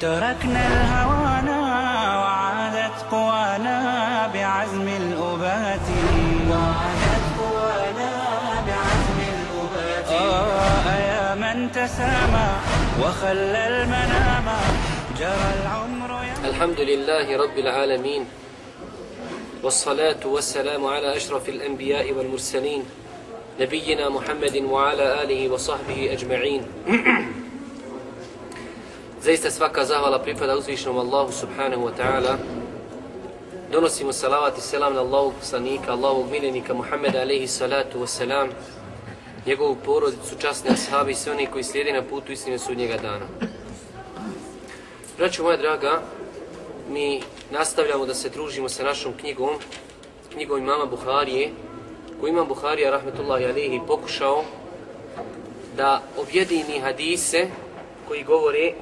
تركنا الهوانا وعادت قوانا بعزم الأبات. وعادت قوانا بعزم الأبات. آه يا من تسامى وخلى المنام. جرى العمر يا الحمد لله رب العالمين والصلاة والسلام على أشرف الأنبياء والمرسلين نبينا محمد وعلى آله وصحبه أجمعين. Zaista svaka zahvala pripada uzvišenom Allahu subhanahu wa ta'ala. Donosimo salavat i selam na Allahog poslanika, Allahovog miljenika Muhammeda alaihi salatu wa salam, njegovu porodicu, časne ashabi i sve oni koji slijede na putu istine sudnjega dana. Braćo moja draga, mi nastavljamo da se družimo sa našom knjigom, knjigom imama Buharije, koju imam Buharija, rahmetullahi alihi, pokušao da objedini hadise koji govore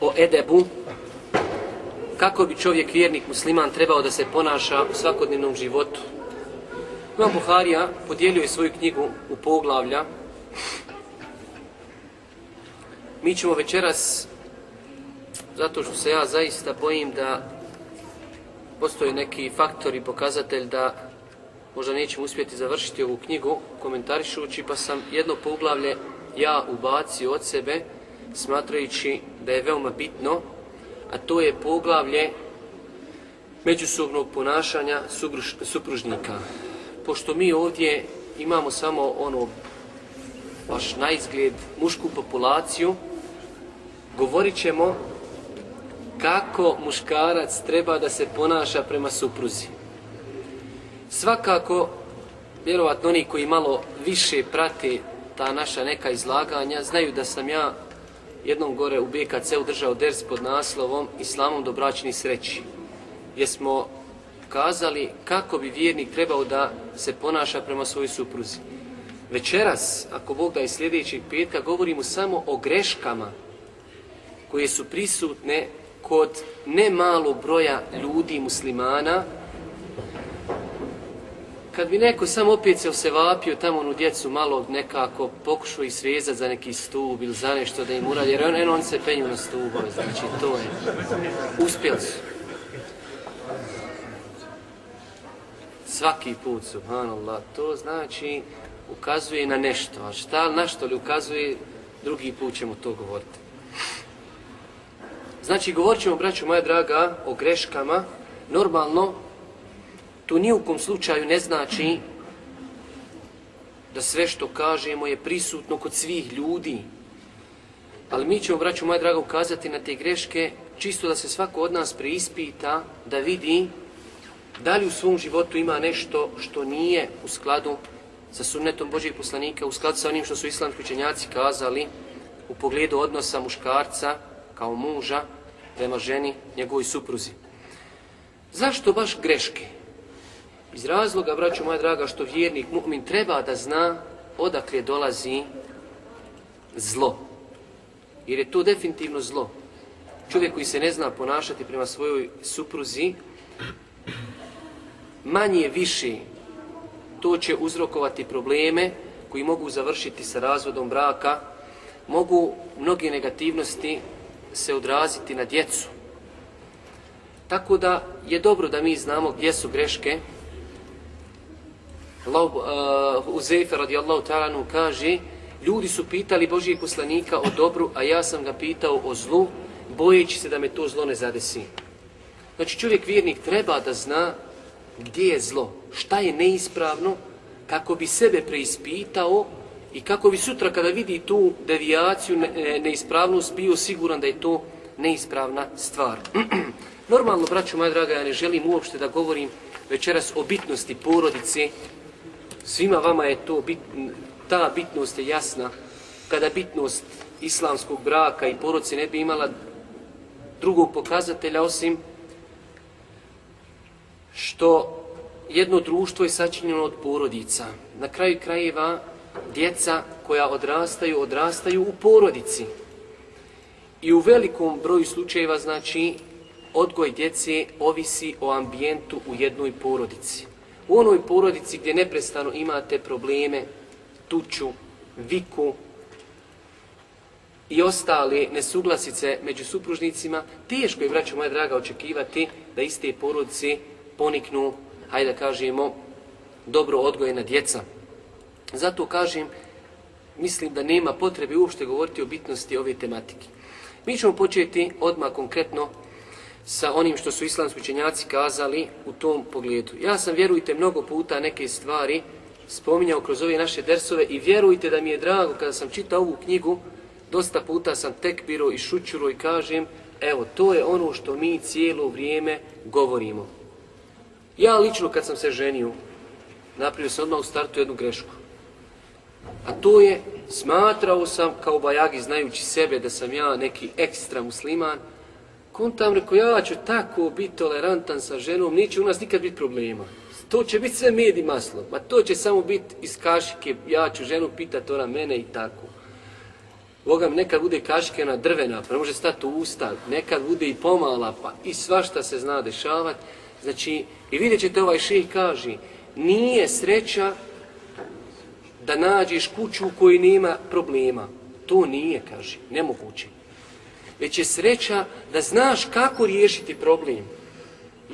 o edebu, kako bi čovjek vjernik musliman trebao da se ponaša u svakodnevnom životu. Imam Buharija podijelio je svoju knjigu u poglavlja. Mi ćemo večeras, zato što se ja zaista bojim da postoji neki faktor i pokazatelj da možda nećemo uspjeti završiti ovu knjigu komentarišući, pa sam jedno poglavlje ja ubacio od sebe smatrajući da je veoma bitno, a to je poglavlje međusobnog ponašanja supružnika. Pošto mi ovdje imamo samo ono baš na izgled mušku populaciju, govorit ćemo kako muškarac treba da se ponaša prema supruzi. Svakako, vjerovatno oni koji malo više prate ta naša neka izlaganja, znaju da sam ja jednom gore u BKC-u držao ders pod naslovom Islamom do bračni sreći, gdje smo kazali kako bi vjernik trebao da se ponaša prema svojoj supruzi. Večeras, ako Bog da i sljedećeg petka, govorimo samo o greškama koje su prisutne kod ne malog broja ljudi muslimana kad bi neko samo opet se osevapio tamo onu djecu malo nekako pokušao ih svezati za neki stup ili za nešto da im uradi, jer on, on se penju na stubove, znači to je. Uspjeli su. Svaki put, subhanallah, to znači ukazuje na nešto, a šta, na što li ukazuje, drugi put ćemo to govoriti. Znači, govorit ćemo, braću moja draga, o greškama, normalno, to ni u kom slučaju ne znači da sve što kažemo je prisutno kod svih ljudi. Ali mi ćemo, braću moja draga, ukazati na te greške čisto da se svako od nas preispita, da vidi da li u svom životu ima nešto što nije u skladu sa sunnetom Božih poslanika, u skladu sa onim što su islamski učenjaci kazali u pogledu odnosa muškarca kao muža prema ženi, njegovoj supruzi. Zašto baš greške? Iz razloga, braću moja draga, što vjernik mu'min treba da zna odakle dolazi zlo. Jer je to definitivno zlo. Čovjek koji se ne zna ponašati prema svojoj supruzi, manje više to će uzrokovati probleme koji mogu završiti sa razvodom braka, mogu mnoge negativnosti se odraziti na djecu. Tako da je dobro da mi znamo gdje su greške, Allah, uh, Uzeyfe radijallahu ta'ala kaže ljudi su pitali Božijeg poslanika o dobru, a ja sam ga pitao o zlu, bojeći se da me to zlo ne zadesi. Znači čovjek vjernik treba da zna gdje je zlo, šta je neispravno, kako bi sebe preispitao i kako bi sutra kada vidi tu devijaciju, neispravnost, bio siguran da je to neispravna stvar. Normalno, braću moja draga, ja ne želim uopšte da govorim večeras o bitnosti porodice, Svima vama je to bit, ta bitnost je jasna. Kada bitnost islamskog braka i poroci ne bi imala drugog pokazatelja osim što jedno društvo je sačinjeno od porodica. Na kraju krajeva djeca koja odrastaju, odrastaju u porodici. I u velikom broju slučajeva, znači, odgoj djece ovisi o ambijentu u jednoj porodici. U onoj porodici gdje neprestano imate probleme, tuču, viku i ostale nesuglasice među supružnicima, teško je, braćo moja draga, očekivati da iste porodice poniknu, hajde da kažemo, dobro odgojena djeca. Zato kažem, mislim da nema potrebe uopšte govoriti o bitnosti ove tematike. Mi ćemo početi odmah konkretno sa onim što su islamski učenjaci kazali u tom pogledu. Ja sam, vjerujte, mnogo puta neke stvari spominjao kroz ove naše dersove i vjerujte da mi je drago kada sam čitao ovu knjigu, dosta puta sam tekbiro i šućuro i kažem, evo, to je ono što mi cijelo vrijeme govorimo. Ja lično kad sam se ženio, napravio sam odmah u startu jednu grešku. A to je, smatrao sam kao bajagi znajući sebe da sam ja neki ekstra musliman, kontam rekao ja ću tako biti tolerantan sa ženom, neće u nas nikad biti problema. To će biti sve med i maslo, ma to će samo biti iz kašike, ja ću ženu pitati ona mene i tako. Boga nekad bude kaškena drvena, pa ne može stati u usta, nekad bude i pomala, pa i svašta se zna dešavati. Znači, i vidjet ćete ovaj ših kaže, nije sreća da nađeš kuću u kojoj nema problema. To nije, kaže, nemoguće. Već je sreća da znaš kako riješiti problem.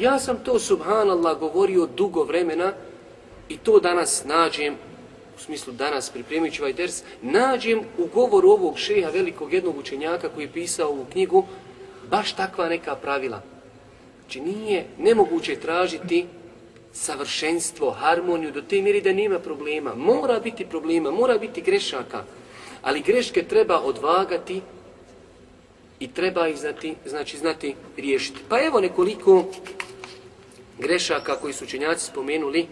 Ja sam to, subhanallah, govorio dugo vremena i to danas nađem, u smislu danas pripremit ovaj ders, nađem u govoru ovog šeha, velikog jednog učenjaka koji je pisao ovu knjigu, baš takva neka pravila. Znači nije nemoguće tražiti savršenstvo, harmoniju do te mjeri da nema problema. Mora biti problema, mora biti grešaka, ali greške treba odvagati i treba ih znati, znači znati riješiti. Pa evo nekoliko grešaka koji su učenjaci spomenuli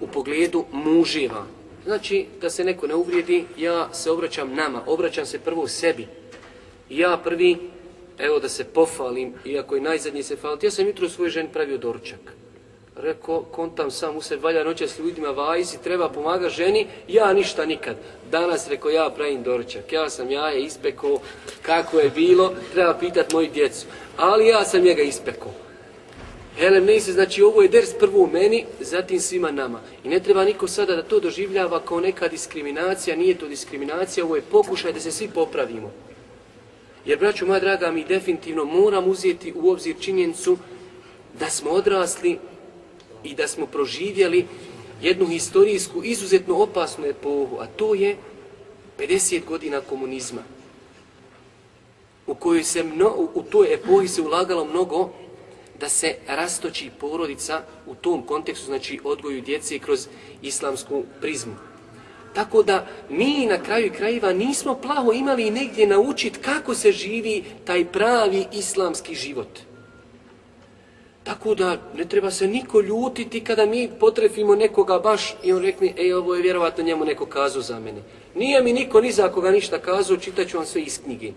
u pogledu muževa. Znači, da se neko ne uvrijedi, ja se obraćam nama, obraćam se prvo sebi. Ja prvi, evo da se pofalim, iako i najzadnji se falim, ja sam jutro svoj ženi pravio doručak. Rekao, kontam sam u se valja noća s ljudima vajzi, treba pomagati ženi, ja ništa nikad. Danas rekao, ja pravim doručak, ja sam jaje ispekao, kako je bilo, treba pitati moju djecu. Ali ja sam njega ispekao. Helem ne se, znači ovo je ders prvo u meni, zatim svima nama. I ne treba niko sada da to doživljava kao neka diskriminacija, nije to diskriminacija, ovo je pokušaj da se svi popravimo. Jer, braću moja draga, mi definitivno moram uzeti u obzir činjenicu da smo odrasli i da smo proživjeli jednu historijsku, izuzetno opasnu epohu, a to je 50 godina komunizma. U kojoj se mno, u toj epohi se ulagalo mnogo da se rastoči porodica u tom kontekstu, znači odgoju djece kroz islamsku prizmu. Tako da mi na kraju krajeva nismo plaho imali negdje naučiti kako se živi taj pravi islamski život. Tako da ne treba se niko ljutiti kada mi potrefimo nekoga baš i on rekne, ej, ovo je vjerovatno njemu neko kazao za mene. Nije mi niko ni za koga ništa kazao, čitaću vam sve iz knjige.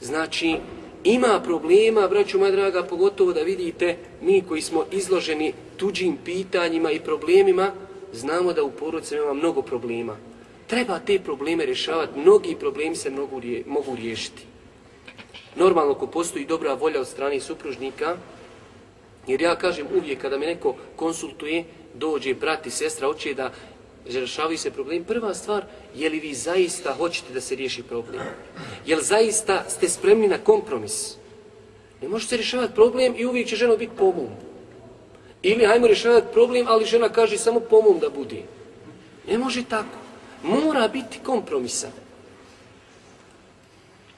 Znači, ima problema, braću moja draga, pogotovo da vidite, mi koji smo izloženi tuđim pitanjima i problemima, znamo da u porodcu ima mnogo problema. Treba te probleme rješavati, mnogi problemi se mogu riješiti. Normalno, ako postoji dobra volja od strane supružnika, jer ja kažem uvijek kada me neko konsultuje, dođe brat i sestra, hoće da rješavaju se problem. Prva stvar, je li vi zaista hoćete da se riješi problem? Je li zaista ste spremni na kompromis? Ne možete rješavati problem i uvijek će žena biti pomom. Ili hajmo rješavati problem, ali žena kaže samo pomom da bude. Ne može tako. Mora biti kompromisa.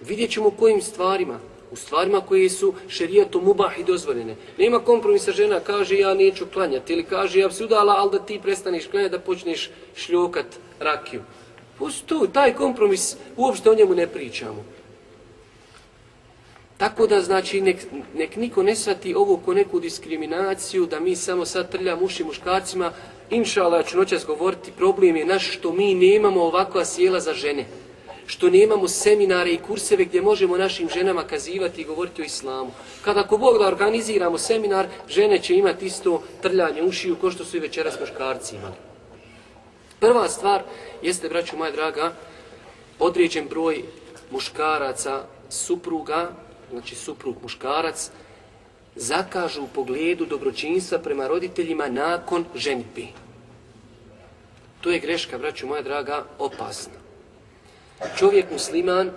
Vidjet ćemo kojim stvarima u stvarima koje su šerijatom mubah i dozvoljene. Nema kompromisa žena, kaže ja neću klanjati ili kaže ja bi se udala, ali da ti prestaneš klanjati da počneš šljokat rakiju. Pustu, taj kompromis, uopšte o njemu ne pričamo. Tako da, znači, nek, nek niko ne shvati ovo ko neku diskriminaciju, da mi samo sad trljamo uši muškarcima. Inša Allah, ću noćas govoriti, problem je naš što mi nemamo ovakva sjela za žene. Što nemamo seminare i kurseve gdje možemo našim ženama kazivati i govoriti o islamu. Kada ako Bog da organiziramo seminar, žene će imati isto trljanje ušiju ko što su i večeras muškarci imali. Prva stvar jeste, braću moja draga, određen broj muškaraca, supruga, znači suprug muškarac, zakažu u pogledu dobročinstva prema roditeljima nakon ženitbi. To je greška, braću moja draga, opasna. Čovjek musliman,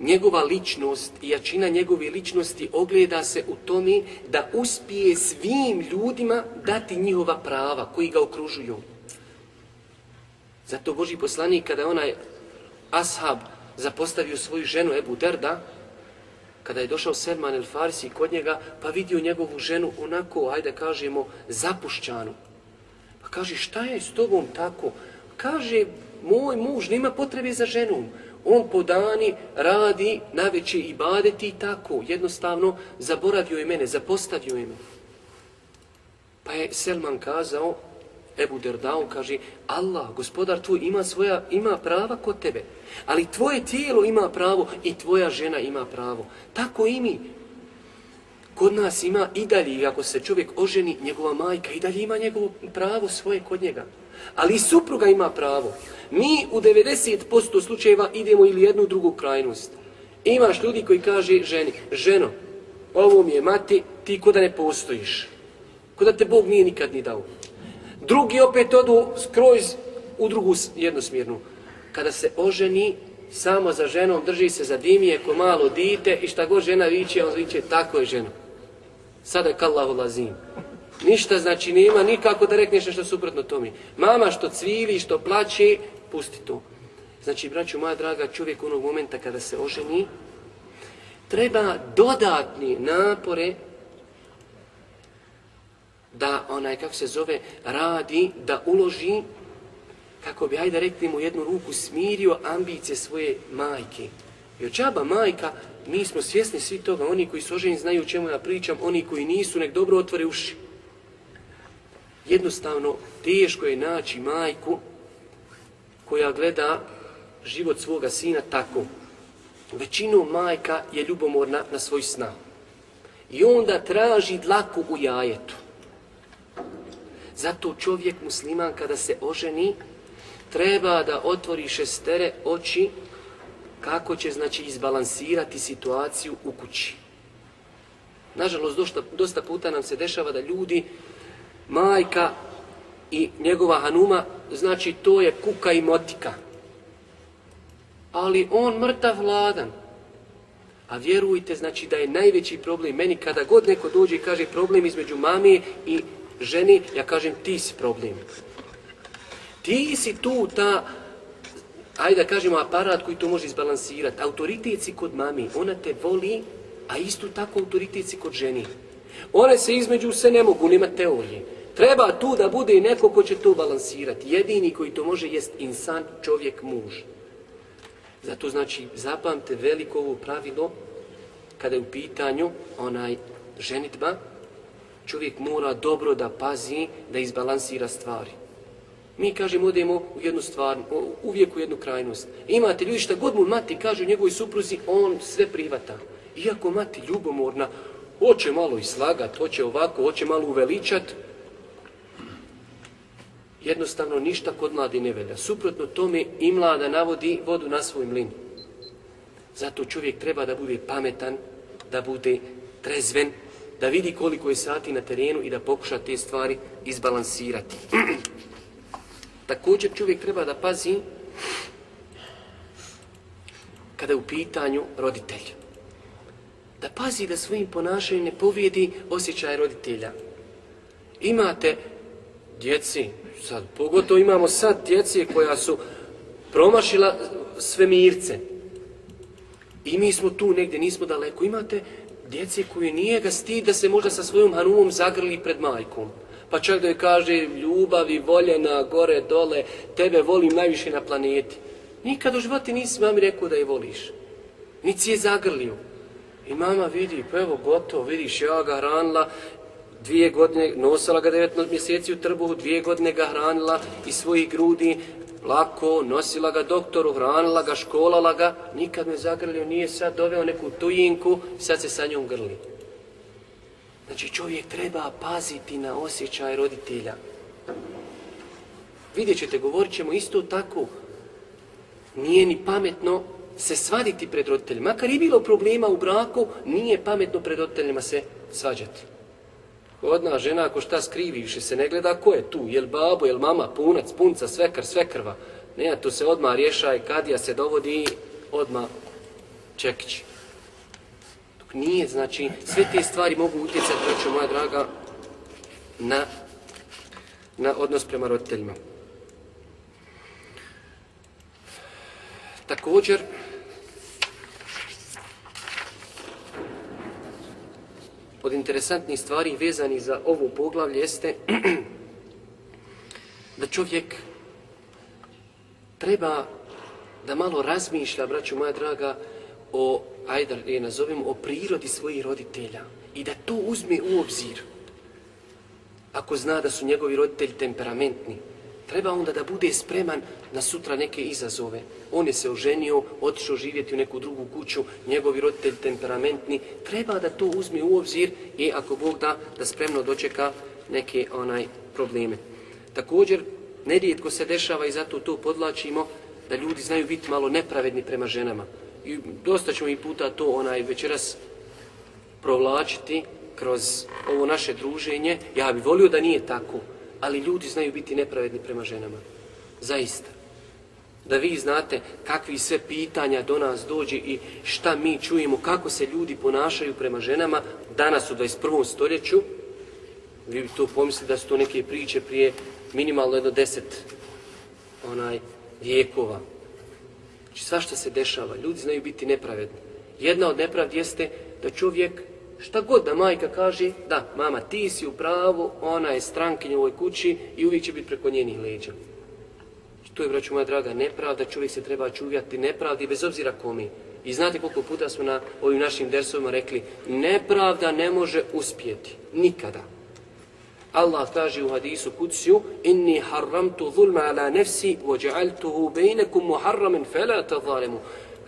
njegova ličnost i jačina njegove ličnosti ogleda se u tome da uspije svim ljudima dati njihova prava koji ga okružuju. Zato Boži poslanik kada onaj ashab zapostavio svoju ženu Ebu Derda, kada je došao Selman el Farisi kod njega, pa vidio njegovu ženu onako, ajde kažemo, zapušćanu. Pa kaže, šta je s tobom tako? Kaže, moj muž nema potrebe za ženom. On po dani radi najveće i badeti i tako. Jednostavno, zaboravio je mene, zapostavio je mene. Pa je Selman kazao, Ebu Derdao kaže, Allah, gospodar tvoj, ima, svoja, ima prava kod tebe. Ali tvoje tijelo ima pravo i tvoja žena ima pravo. Tako i mi. Kod nas ima i dalje, ako se čovjek oženi, njegova majka i dalje ima njegovo pravo svoje kod njega. Ali i supruga ima pravo. Mi u 90% slučajeva idemo ili jednu drugu krajnost. Imaš ljudi koji kaže ženi, ženo, ovo mi je mati, ti ko da ne postojiš. Ko da te Bog nije nikad ni dao. Drugi opet odu skroz u drugu jednosmjernu. Kada se oženi, samo za ženom drži se za dimije ko malo dite i šta god žena viće, on viće tako je žena. Sada je kallahu lazim. Ništa znači nema nikako da rekneš nešto suprotno tome. Mama što cvili, što plaće, pusti to. Znači, braću moja draga, čovjek onog momenta kada se oženi, treba dodatni napore da onaj, kako se zove, radi, da uloži, kako bi, ajde rekli mu jednu ruku, smirio ambicije svoje majke. Jer čaba majka, mi smo svjesni svi toga, oni koji su oženi znaju o čemu ja pričam, oni koji nisu, nek dobro otvore uši. Jednostavno, teško je naći majku koja gleda život svoga sina tako. Većinu majka je ljubomorna na svoj sna. I onda traži dlaku u jajetu. Zato čovjek musliman kada se oženi treba da otvori šestere oči kako će znači izbalansirati situaciju u kući. Nažalost, dosta, dosta puta nam se dešava da ljudi, majka i njegova hanuma, znači to je kuka i motika. Ali on mrtav vladan. A vjerujte, znači da je najveći problem meni kada god neko dođe i kaže problem između mame i ženi, ja kažem ti si problem. Ti si tu ta, ajde da kažemo, aparat koji to može izbalansirati. Autoritet si kod mami, ona te voli, a isto tako autoritet si kod ženi. One se između se ne mogu, nema teorije. Treba tu da bude neko ko će to balansirati. Jedini koji to može jest insan, čovjek, muž. Zato znači zapamte veliko ovo pravilo kada je u pitanju onaj ženitba, čovjek mora dobro da pazi, da izbalansira stvari. Mi, kažemo, odemo u jednu stvar, uvijek u jednu krajnost. Imate ljudi šta god mu mati kaže njegovoj supruzi, on sve privata. Iako mati ljubomorna, hoće malo i slagat, hoće ovako, hoće malo uveličat, jednostavno ništa kod mladi ne velja. Suprotno tome i mlada navodi vodu na svoj mlin. Zato čovjek treba da bude pametan, da bude trezven, da vidi koliko je sati na terenu i da pokuša te stvari izbalansirati. Također čovjek treba da pazi kada je u pitanju roditelj. Da pazi da svojim ponašanjem ne povijedi osjećaj roditelja. Imate djeci, sad, pogotovo imamo sad djeci koja su promašila sve mirce. I mi smo tu negdje, nismo daleko. Imate djeci koji nije ga stid da se možda sa svojom hanumom zagrli pred majkom. Pa čak da je kaže ljubavi, voljena, gore, dole, tebe volim najviše na planeti. Nikad u životi nisi mami rekao da je voliš. Nici je zagrlio. I mama vidi, pa evo gotovo, vidiš, ja ga hranila, dvije godine, nosila ga 19 mjeseci u trbuhu, dvije godine ga hranila iz svojih grudi, lako, nosila ga doktoru, hranila ga, školala ga, nikad me zagrlio, nije sad doveo neku tujinku, sad se sa njom grli. Znači čovjek treba paziti na osjećaj roditelja. Vidjet ćete, govorit ćemo isto tako. Nije ni pametno se svaditi pred roditeljima. Makar i bilo problema u braku, nije pametno pred roditeljima se svađati. Odna žena ako šta skrivi, više se ne gleda ko je tu, jel babo, jel mama, punac, punca, svekar, svekrva. Ne, to se odmah rješaj, kadija se dovodi, odmah čekić. Dok nije, znači, sve te stvari mogu utjecati, braćo moja draga, na, na odnos prema roditeljima. Također, od interesantnih stvari vezani za ovo poglavlje jeste da čovjek treba da malo razmišlja, braću moja draga, o, ajde je nazovem, o prirodi svojih roditelja i da to uzme u obzir. Ako zna da su njegovi roditelji temperamentni, treba onda da bude spreman na sutra neke izazove. On je se oženio, otišao živjeti u neku drugu kuću, njegovi roditelji temperamentni. Treba da to uzme u obzir i ako Bog da, da spremno dočeka neke onaj probleme. Također, nerijetko se dešava i zato to podlačimo, da ljudi znaju biti malo nepravedni prema ženama. I dosta ćemo i puta to onaj večeras provlačiti kroz ovo naše druženje. Ja bih volio da nije tako, ali ljudi znaju biti nepravedni prema ženama. Zaista. Da vi znate kakvi sve pitanja do nas dođe i šta mi čujemo, kako se ljudi ponašaju prema ženama danas u 21. stoljeću. Vi bi to pomislili da su to neke priče prije minimalno jedno deset onaj, vijekova. Znači svašta se dešava, ljudi znaju biti nepravedni. Jedna od nepravdi jeste da čovjek Šta god da majka kaže, da, mama, ti si u pravu, ona je strankinja u ovoj kući i uvijek će biti preko njenih leđa. To je, braću moja draga, nepravda, čovjek se treba čuvjati nepravdi bez obzira komi. I znate koliko puta smo na ovim našim dersovima rekli, nepravda ne može uspjeti, nikada. Allah kaže u hadisu kuciju, inni harramtu zulma ala nefsi, vođa'altuhu bejnekum muharramen fela tazalemu.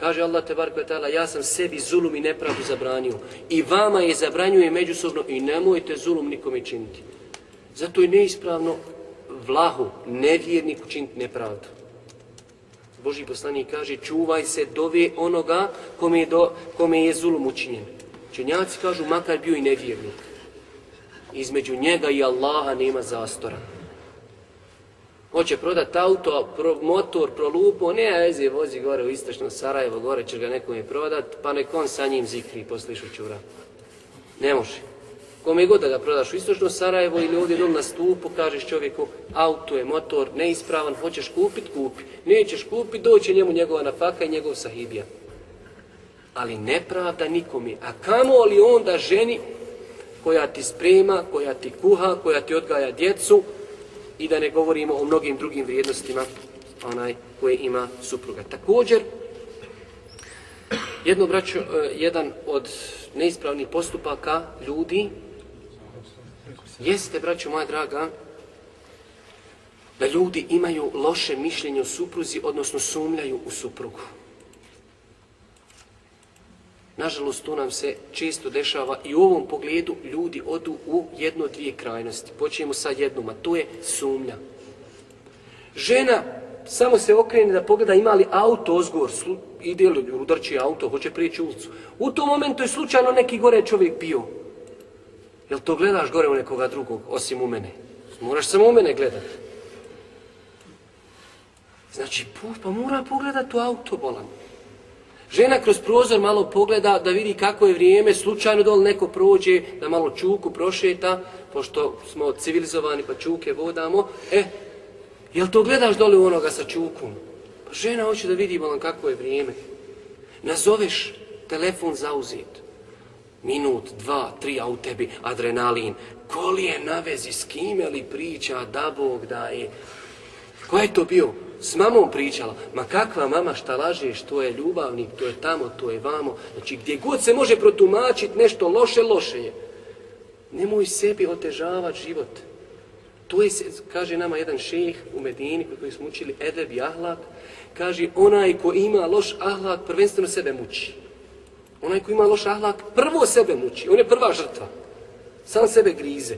Kaže Allah te ta'ala, ja sam sebi zulum i nepravdu zabranio. I vama je zabranjuje međusobno i nemojte zulum nikome činiti. Zato je neispravno vlahu, nevjerniku činiti nepravdu. Boži poslanik kaže, čuvaj se dove onoga kome je, do, kome je zulum učinjen. Čenjaci kažu, makar bio i nevjernik. Između njega i Allaha nema zastora. Hoće prodat auto, pro, motor, prolupo, ne, veze, vozi gore u istočno Sarajevo, gore će ga nekome prodat, pa nek on sa njim zikri posle šućura. Ne može. Kome god da ga prodaš u istočno Sarajevo ili ovdje dol na stupu, kažeš čovjeku, auto je motor, neispravan, hoćeš kupit, kupi. Nećeš kupit, doće njemu njegova nafaka i njegov sahibija. Ali nepravda nikome. A kamo li onda ženi koja ti sprema, koja ti kuha, koja ti odgaja djecu, i da ne govorimo o mnogim drugim vrijednostima onaj koje ima supruga. Također, jedno braćo, e, jedan od neispravnih postupaka ljudi jeste, braćo moja draga, da ljudi imaju loše mišljenje o supruzi, odnosno sumljaju u suprugu. Nažalost, to nam se često dešava i u ovom pogledu ljudi odu u jedno dvije krajnosti. Počnemo sa jednom, a to je sumnja. Žena samo se okrene da pogleda ima li auto ozgovor, ide li udarči auto, hoće prijeći ulicu. U tom momentu je slučajno neki gore čovjek bio. Jel to gledaš gore u nekoga drugog, osim u mene? Moraš samo u mene gledati. Znači, pa mora pogledati u auto, bolan. Žena kroz prozor malo pogleda da vidi kako je vrijeme, slučajno dol neko prođe, da malo čuku prošeta, pošto smo civilizovani pa čuke vodamo. E, jel to gledaš dole u onoga sa čukom? Pa žena hoće da vidi malo kako je vrijeme. Nazoveš telefon zauzet. Minut, dva, tri, a u tebi adrenalin. Koli je na vezi, s kime li priča, da Bog daje. Ko je to bio? s mamom pričala, ma kakva mama šta lažeš, to je ljubavnik, to je tamo, to je vamo. Znači gdje god se može protumačiti nešto loše, loše je. Nemoj sebi otežavati život. To je, kaže nama jedan šejh u Medini koji smo učili Edeb i Ahlak, kaže onaj ko ima loš ahlak prvenstveno sebe muči. Onaj ko ima loš ahlak prvo sebe muči, on je prva žrtva. Sam sebe grize.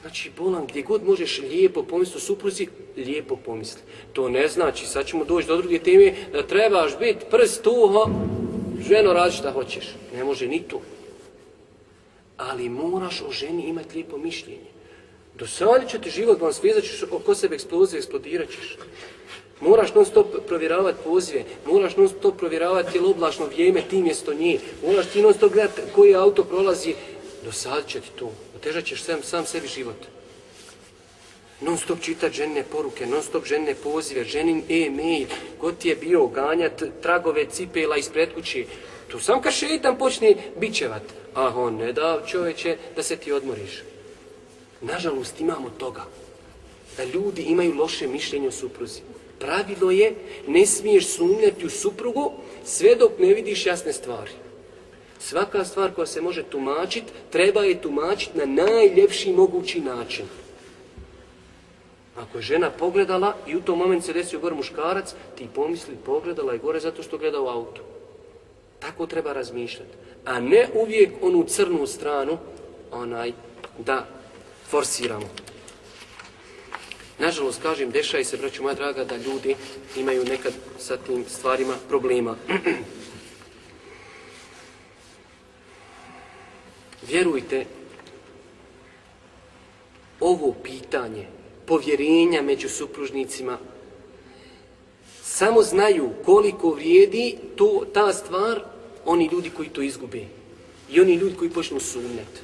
Znači, bolan, gdje god možeš lijepo pomisliti o supruzi, lijepo pomisli. To ne znači, sad ćemo doći do druge teme, da trebaš biti prst tuho, ženo radi šta hoćeš. Ne može ni to. Ali moraš o ženi imati lijepo mišljenje. Dosadit će ti život, vam svizat ćeš oko sebe eksplozije, eksplodirat ćeš. Moraš non stop provjeravati pozive, moraš non stop provjeravati jel oblačno vrijeme ti mjesto nje, moraš ti non stop gledati koji auto prolazi, dosadit će ti to, otežat ćeš sam, sam sebi život. Non stop čitat ženine poruke, non stop ženine pozive, ženin e-mail, ko ti je bio ganjat tragove cipela ispred kuće. Tu sam kad šeitan počne bićevat, a on ne da čovječe da se ti odmoriš. Nažalost imamo toga, da ljudi imaju loše mišljenje o supruzi. Pravilo je, ne smiješ sumnjati u suprugu sve dok ne vidiš jasne stvari. Svaka stvar koja se može tumačiti, treba je tumačiti na najljepši mogući način. Ako je žena pogledala i u tom momentu se desio gore muškarac, ti pomisli pogledala je gore zato što gleda u auto. Tako treba razmišljati. A ne uvijek onu crnu stranu onaj da forsiramo. Nažalost, kažem, dešaj se, braću moja draga, da ljudi imaju nekad sa tim stvarima problema. Vjerujte, ovo pitanje povjerenja među supružnicima samo znaju koliko vrijedi to, ta stvar oni ljudi koji to izgube i oni ljudi koji počnu sumnjati.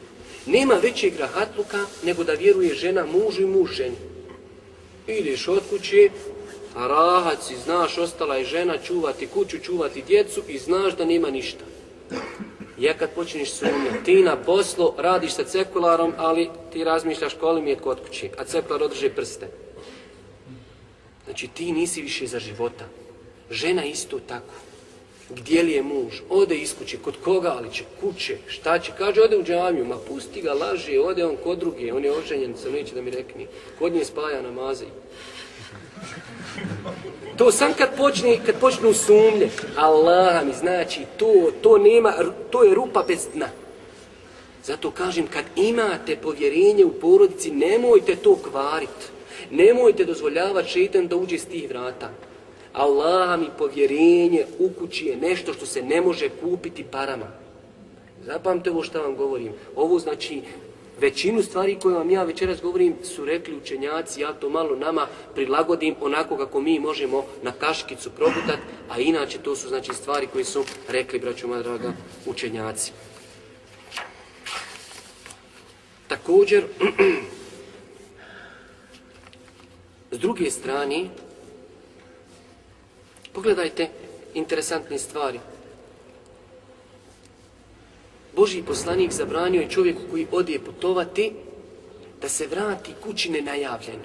Nema većeg rahatluka nego da vjeruje žena mužu i muž ženi. Ideš od kuće, a rahat si, znaš, ostala je žena čuvati kuću, čuvati djecu i znaš da nema ništa. Ja kad počneš sumnjati, ti na poslu radiš sa cekularom, ali ti razmišljaš koliko mi je kod kuće, a cekular održe prste. Znači ti nisi više za života. Žena isto tako. Gdje li je muž? Ode iz kuće. Kod koga ali će? Kuće. Šta će? Kaže, ode u džamiju. Ma pusti ga, laže. Ode on kod druge. On je oženjen, sam neće da mi rekni. Kod nje spaja namaze. To sam kad počne, kad počnu sumnje. Allah mi znači, to, to nema, to je rupa bez dna. Zato kažem, kad imate povjerenje u porodici, nemojte to kvariti. Nemojte dozvoljavati šeitan da uđe s tih vrata. Allah mi povjerenje u kući je nešto što se ne može kupiti parama. Zapamte ovo što vam govorim. Ovo znači većinu stvari koje vam ja večeras govorim su rekli učenjaci, ja to malo nama prilagodim onako kako mi možemo na kaškicu progutati, a inače to su znači stvari koje su rekli, braćo moja draga, učenjaci. Također, s druge strane, Pogledajte interesantne stvari. Boži poslanik zabranio je čovjeku koji odije putovati da se vrati kući nenajavljen.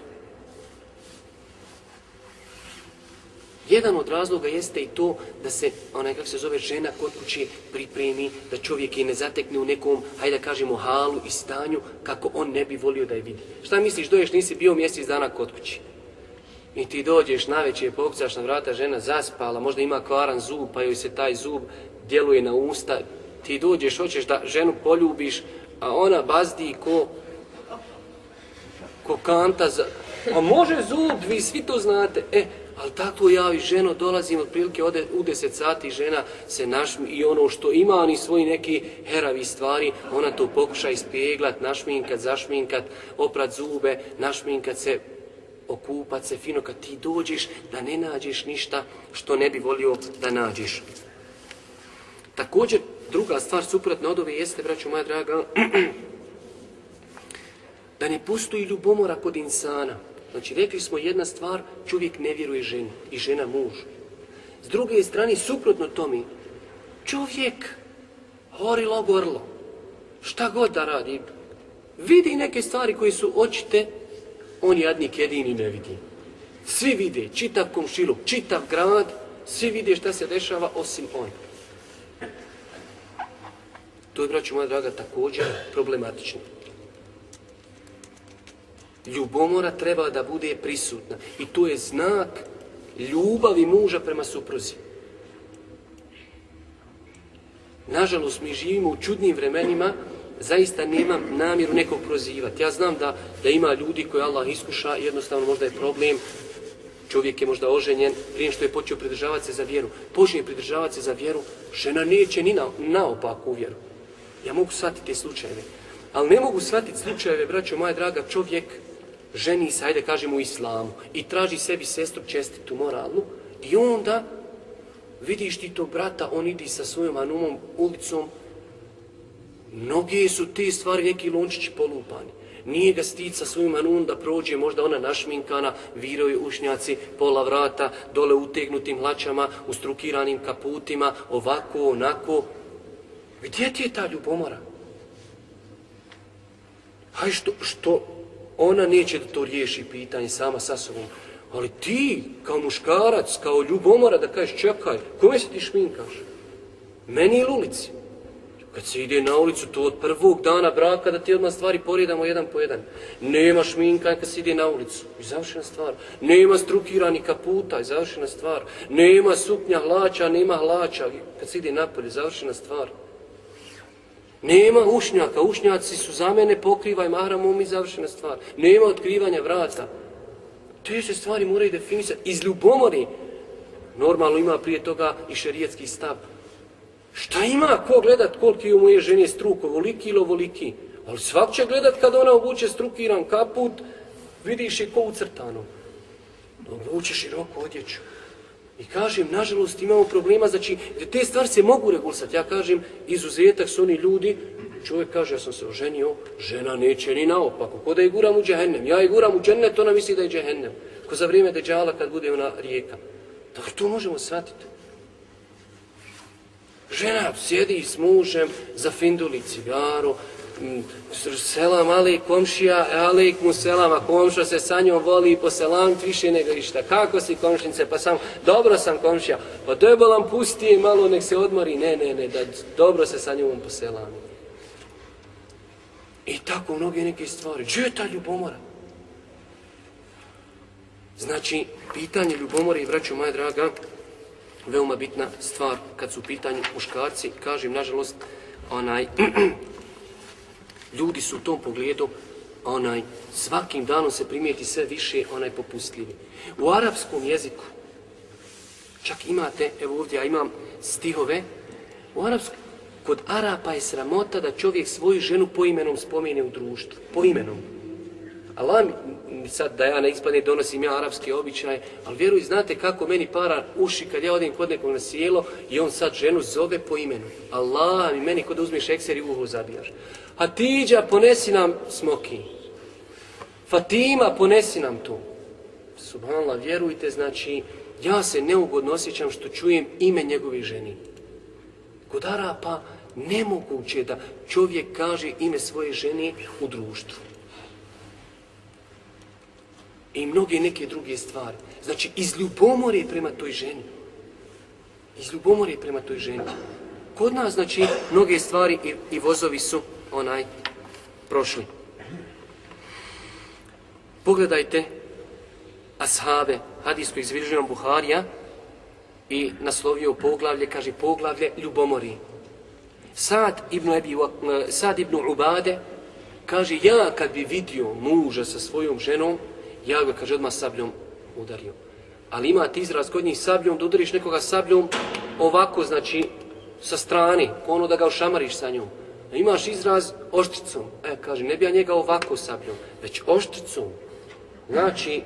Jedan od razloga jeste i to da se, onaj kako se zove, žena kod kući pripremi, da čovjek je ne zatekne u nekom, hajde da kažemo, halu i stanju kako on ne bi volio da je vidi. Šta misliš, doješ, nisi bio mjesec dana kod kući? I ti dođeš na večer, pokucaš na vrata, žena zaspala, možda ima kvaran zub, pa joj se taj zub djeluje na usta. Ti dođeš, hoćeš da ženu poljubiš, a ona bazdi ko, ko kanta za... A može zub, vi svi to znate. E, ali tako javi ženo, dolazim otprilike ode u deset sati, žena se našmi i ono što ima oni svoji neki heravi stvari, ona to pokuša ispeglat, našminkat, zašminkat, oprat zube, našminkat se, okupat se fino kad ti dođeš da ne nađeš ništa što ne bi volio da nađeš. Također, druga stvar suprotna od ove jeste, braću moja draga, da ne postoji ljubomora kod insana. Znači, rekli smo jedna stvar, čovjek ne vjeruje ženi i žena muž. S druge strane, suprotno tome, čovjek horilo gorlo. Šta god da radi, vidi neke stvari koji su očite on jadnik jedini ne vidi. Svi vide, čitav komšiluk, čitav grad, svi vide šta se dešava osim on. To je, braću moja draga, također problematično. Ljubomora treba da bude prisutna. I to je znak ljubavi muža prema supruzi. Nažalost, mi živimo u čudnim vremenima, zaista nemam namjeru nekog prozivati. Ja znam da, da ima ljudi koje Allah iskuša, jednostavno možda je problem, čovjek je možda oženjen, prije što je počeo pridržavati se za vjeru. Počne pridržavati se za vjeru, žena neće ni na, naopaku vjeru. Ja mogu shvatiti te slučajeve. Ali ne mogu shvatiti slučajeve, braćo moja draga, čovjek ženi se, ajde kažemo, u islamu i traži sebi sestru čestitu, moralnu i onda vidiš ti tog brata, on idi sa svojom anumom ulicom, mnoge su te stvari neki lončići polupani. Nije ga stid sa svojim anumom da prođe, možda ona našminkana, viroju ušnjaci, pola vrata, dole utegnutim hlačama, u strukiranim kaputima, ovako, onako. Gdje ti je ta ljubomora? Haj što, što ona neće da to riješi pitanje sama sa sobom. Ali ti, kao muškarac, kao ljubomora, da kažeš čekaj, kome se ti šminkaš? Meni ili ulici? Kad se ide na ulicu, to od prvog dana braka da ti odmah stvari poredamo jedan po jedan. Nema šminka kad se ide na ulicu. I završena stvar. Nema strukirani kaputa. I završena stvar. Nema suknja hlača, nema hlača. Kad se ide napolje, završena stvar. Nema ušnjaka, ušnjaci su za mene pokrivaj mahramom i završena stvar. Nema otkrivanja vrata. Te se stvari moraju definisati iz ljubomori. Normalno ima prije toga i šerijetski stav. Šta ima ko gledat koliki u moje žene struk, ovoliki ili ovoliki? Ali svak će gledat kad ona obuče strukiran kaput, vidiš je ko ucrtano. Obuče široko odjeću. I kažem, nažalost, imamo problema, znači, te stvari se mogu regulisati. Ja kažem, izuzetak su oni ljudi, čovjek kaže, ja sam se oženio, žena neće ni naopako. Ko da je guram u džehennem? Ja je guram u džennet, ona misli da je džehennem. Ko za vrijeme deđala kad bude ona rijeka. Dakle, to možemo shvatiti. Žena sjedi s mužem, za finduli cigaru, selam ali komšija, ali mu selam, a komša se sa njom voli i selam više nego išta. Kako si komšnice? Pa sam, dobro sam komšija. Pa debelam pusti malo, nek se odmori. Ne, ne, ne, da dobro se sa njom poselam. I tako mnoge neke stvari. Gdje je ta ljubomora? Znači, pitanje ljubomore, vraću moja draga, veoma bitna stvar kad su u pitanju muškarci. Kažem, nažalost, onaj, ljudi su u tom pogledu onaj svakim danom se primijeti sve više onaj popustljivi. U arapskom jeziku čak imate, evo ovdje ja imam stihove, u arapskom, kod Arapa je sramota da čovjek svoju ženu po imenom spomene u društvu. Po imenom. Allah mi, sad da ja ne ispadne donosim ja arapski običaj, ali vjeruj, znate kako meni para uši kad ja odim kod nekog na sjelo i on sad ženu zove po imenu. Allah mi meni kod uzmiš ekser i uho zabijaš. Hatidža, ponesi nam smoki. Fatima, ponesi nam to. Subhanallah, vjerujte, znači, ja se neugodno osjećam što čujem ime njegove ženi. Kod Arapa nemoguće da čovjek kaže ime svoje žene u društvu. I mnoge neke druge stvari. Znači, iz ljubomore prema toj ženi. Iz ljubomore prema toj ženi. Kod nas, znači, mnoge stvari i, i vozovi su onaj prošli. Pogledajte ashabe, hadijsko izviliženom Buharija i naslovio poglavlje, kaže poglavlje ljubomori. Sad ibn, Ebi, Sad ibn Ubade kaže ja kad bi vidio muža sa svojom ženom, ja ga kaže odmah sabljom udario. Ali imate izraz kod njih sabljom, da udariš nekoga sabljom ovako, znači sa strani, ono da ga ošamariš sa njom. Imaš izraz oštricom. E, kaže, ne bi ja njega ovako sabljom, već oštricom. Znači,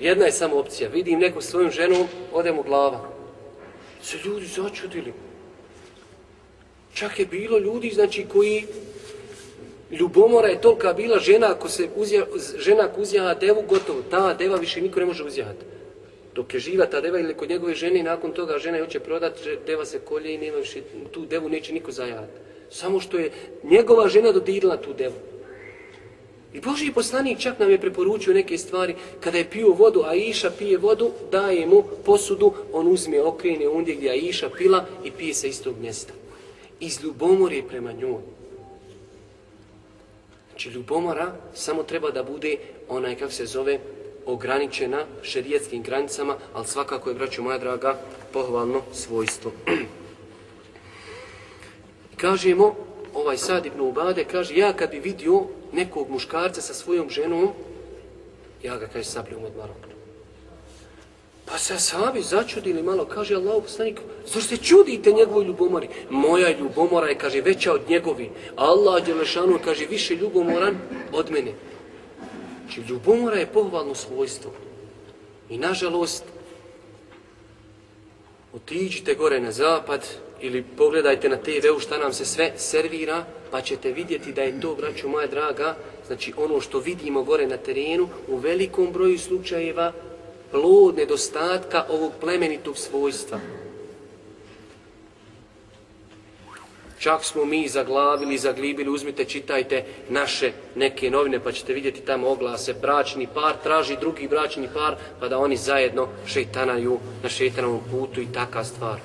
jedna je samo opcija. Vidim nekog svojom ženom, ode mu glava. Se ljudi začudili. Čak je bilo ljudi, znači, koji ljubomora je tolika bila žena ako se uzja, žena ako uzjaha devu, gotovo. Ta deva više niko ne može uzjahati. Dok je živa ta deva ili kod njegove žene, nakon toga žena hoće prodati, deva se kolje i nema više, tu devu neće niko zajahati. Samo što je njegova žena dodirila tu devu. I Boži poslanik čak nam je preporučio neke stvari. Kada je pio vodu, a Iša pije vodu, daje mu posudu, on uzme okrene ondje gdje je Iša pila i pije sa istog mjesta. Iz ljubomore prema njoj. Znači ljubomora samo treba da bude onaj, kako se zove, ograničena šerijetskim granicama, ali svakako je, braćo moja draga, pohvalno svojstvo. Kažemo, ovaj Sad ibn Ubade kaže, ja kad bi vidio nekog muškarca sa svojom ženom, ja ga, kaže, sabljom odmarom. Pa se sahabi začudili malo, kaže Allah poslanik, zašto se čudite njegovoj ljubomori? Moja ljubomora je, kaže, veća od njegovi. Allah Đelešanu kaže, više ljubomoran od mene. Znači, ljubomora je pohvalno svojstvo. I nažalost, otiđite gore na zapad ili pogledajte na TV-u šta nam se sve servira, pa ćete vidjeti da je to, braćo moja draga, znači ono što vidimo gore na terenu, u velikom broju slučajeva plod nedostatka ovog plemenitog svojstva. Čak smo mi zaglavili, zaglibili, uzmite, čitajte naše neke novine pa ćete vidjeti tamo oglase. Bračni par traži drugi bračni par pa da oni zajedno šeitanaju na šeitanovom putu i taka stvar.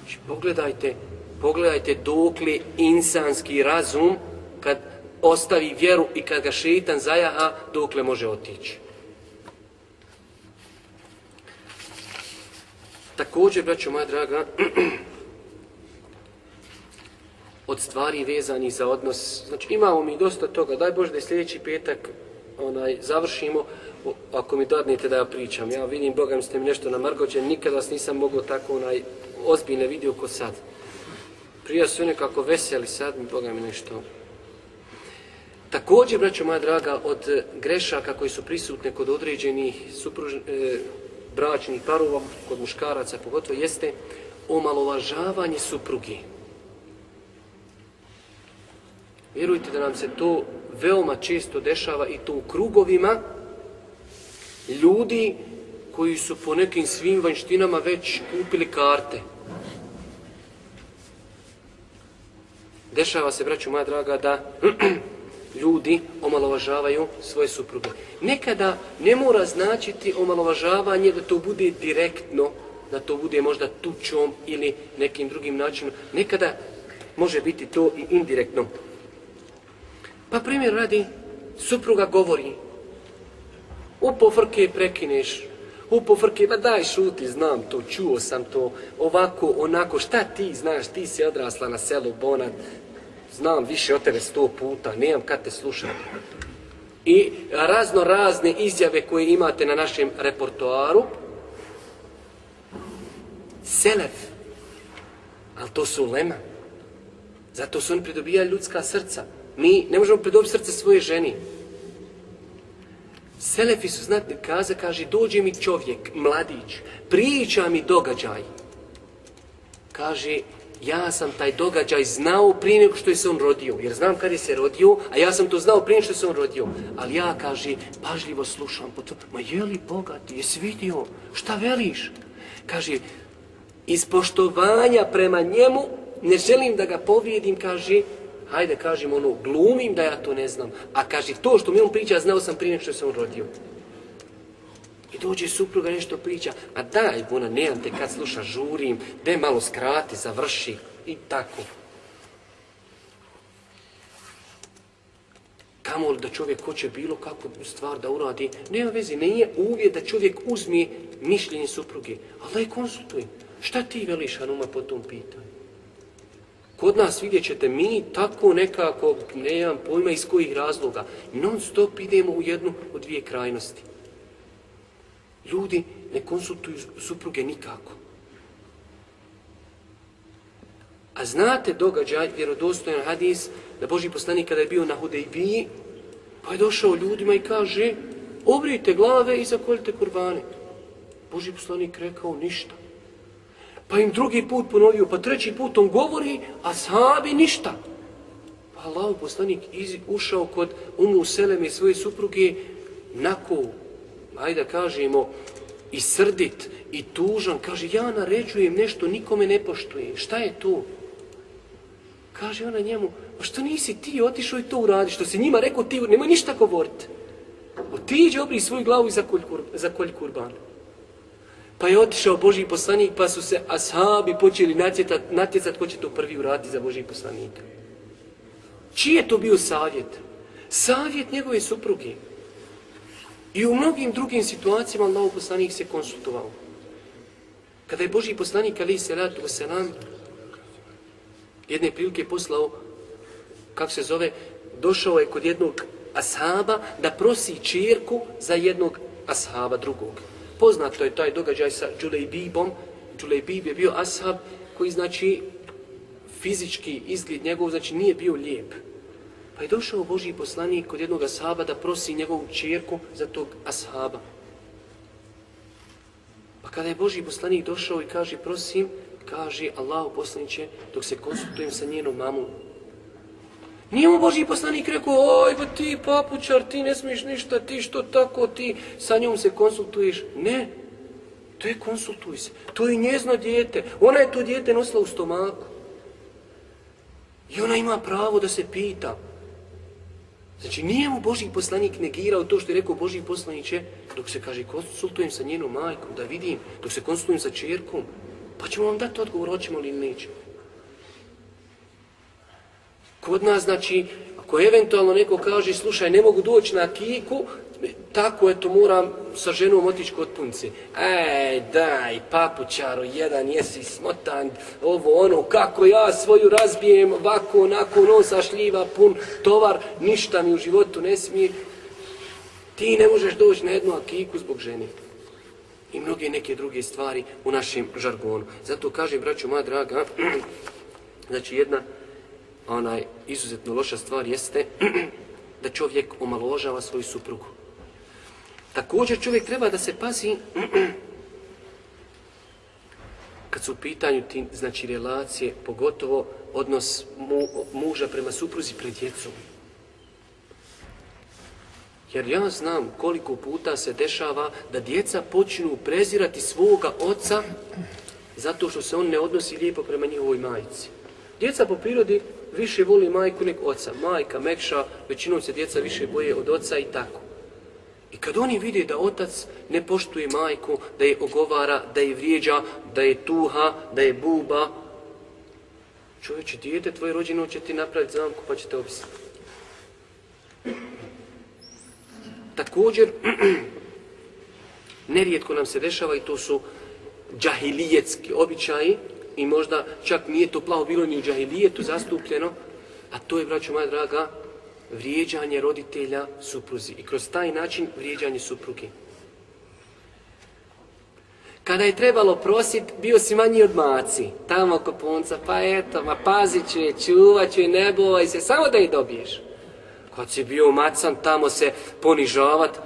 Znači, pogledajte, pogledajte dokle insanski razum kad ostavi vjeru i kad ga šeitan zajaha, dokle može otići. Također, braćo moja draga, od stvari vezanih za odnos, znači imamo mi dosta toga, daj Bože da je sljedeći petak onaj, završimo, ako mi dadnete da ja pričam. Ja vidim, Boga mi ste mi nešto namrgođen, nikad vas nisam mogao tako onaj, ozbiljne vidio ko sad. Prije su nekako veseli, sad mi Boga mi nešto... Također, braćo moja draga, od grešaka koji su prisutne kod određenih supruž, e, bračnih parova, kod muškaraca pogotovo, jeste omalovažavanje suprugi. Vjerujte da nam se to veoma često dešava i to u krugovima ljudi koji su po nekim svim vanštinama već kupili karte. Dešava se, braću moja draga, da ljudi omalovažavaju svoje supruge. Nekada ne mora značiti omalovažavanje da to bude direktno, da to bude možda tučom ili nekim drugim načinom. Nekada može biti to i indirektno. Pa primjer radi, supruga govori, u pofrke prekineš, u pofrke, ba daj šuti, znam to, čuo sam to, ovako, onako, šta ti znaš, ti si odrasla na selu Bonat, znam više od tebe sto puta, nemam kad te slušati. I razno razne izjave koje imate na našem repertoaru, selef, ali to su lema. Zato su oni pridobijali ljudska srca. Mi ne možemo pridobiti srce svoje ženi. Selefi su znatni kaza, kaže, dođe mi čovjek, mladić, priča mi događaj. Kaže, ja sam taj događaj znao prije nego što je se on rodio, jer znam kad je se rodio, a ja sam to znao prije što se on rodio. Ali ja, kaže, pažljivo slušam, po to, ma je li bogat, jesi vidio, šta veliš? Kaže, iz poštovanja prema njemu, ne želim da ga povrijedim, kaže, hajde kažem ono, glumim da ja to ne znam, a kaže, to što mi on priča, znao sam prije nego što se on rodio. I dođe supruga nešto priča, a daj, bona, nemam te kad sluša, žurim, de malo skrati, završi i tako. Kamo li da čovjek hoće bilo kako stvar da uradi, nema vezi, nije uvjet da čovjek uzme mišljenje supruge, ali da konsultuj. Šta ti veliš, Anuma, po tom pitanju? Kod nas vidjet ćete mi tako nekako, nemam pojma iz kojih razloga, non stop idemo u jednu od dvije krajnosti. Ljudi ne konsultuju supruge nikako. A znate događaj, vjerodostojan hadis, da Boži poslanik kada je bio na Hudejbiji, pa je došao ljudima i kaže, obrijte glave i zakoljite kurbane. Boži poslanik rekao ništa. Pa im drugi put ponovio, pa treći put on govori, a sahabi ništa. Pa Allah poslanik iz, ušao kod Umu Seleme svoje supruge, nako ajde kažemo, i srdit, i tužan, kaže, ja naređujem nešto, nikome ne poštujem. Šta je to? Kaže ona njemu, a što nisi ti otišao i to uradi, što si njima rekao ti, nemoj ništa govoriti. Otiđe, obri svoju glavu i zakolj kurban. Pa je otišao Boži poslanik, pa su se ashabi počeli natjecat, natjecat ko će to prvi uraditi za Boži poslanika. Čiji je to bio savjet? Savjet njegove supruge. I u mnogim drugim situacijama Allah poslanik se konsultovao. Kada je Boži poslanik ali se ratu jedne prilike poslao, kako se zove, došao je kod jednog ashaba da prosi čirku za jednog ashaba drugog. Poznato je taj događaj sa Džulejbibom. Džulejbib je bio ashab koji znači fizički izgled njegov znači nije bio lijep. Pa je došao Boži poslanik kod jednog ashaba da prosi njegovu čerku za tog ashaba. Pa kada je Boži poslanik došao i kaže prosim, kaže Allahu poslaniće dok se konsultujem sa njenom mamom. Nije mu Boži poslanik rekao, oj, ba ti papučar, ti ne smiješ ništa, ti što tako, ti sa njom se konsultuješ. Ne, to je konsultuj se. To je njezno dijete. Ona je to dijete nosila u stomaku. I ona ima pravo da se pita. Znači, nije mu Boži poslanik negirao to što je rekao Boži poslaniće, dok se kaže, konsultujem sa njenom majkom, da vidim, dok se konsultujem sa čerkom, pa ćemo vam dati odgovor, hoćemo li ili nećemo. Kod nas, znači, ako eventualno neko kaže, slušaj, ne mogu doći na kiku, tako, eto, moram sa ženom otići kod punci. Ej, daj, papučaro, jedan jesi smotan, ovo, ono, kako ja svoju razbijem, ovako, onako, nosa šljiva, pun tovar, ništa mi u životu ne smije. Ti ne možeš doći na jednu akiku zbog ženi. I mnoge neke druge stvari u našem žargonu. Zato kažem, braću moja draga, znači jedna onaj izuzetno loša stvar jeste da čovjek omaložava svoju suprugu. Također čovjek treba da se pazi kad su u pitanju ti, znači, relacije, pogotovo odnos mu, muža prema supruzi pred djecom. Jer ja znam koliko puta se dešava da djeca počinu prezirati svoga oca zato što se on ne odnosi lijepo prema njihovoj majici. Djeca po prirodi više voli majku nek oca. Majka, mekša, većinom se djeca više boje od oca i tako. I kad oni vide da otac ne poštuje majku, da je ogovara, da je vrijeđa, da je tuha, da je buba, čovječe, dijete tvoje rođeno će ti napraviti zamku pa će te obisati. Također, nerijetko nam se dešava i to su džahilijetski običaji i možda čak nije to plavo bilo ni u džahilijetu zastupljeno, a to je, braćo moja draga, vrijeđanje roditelja supruzi. I kroz taj način vrijeđanje supruge. Kada je trebalo prosit, bio si manji od maci, tamo oko punca, pa eto, ma pazit ću je, čuvat ću je, ne bovaj se, samo da je dobiješ. Kad si bio macan, tamo se ponižavat,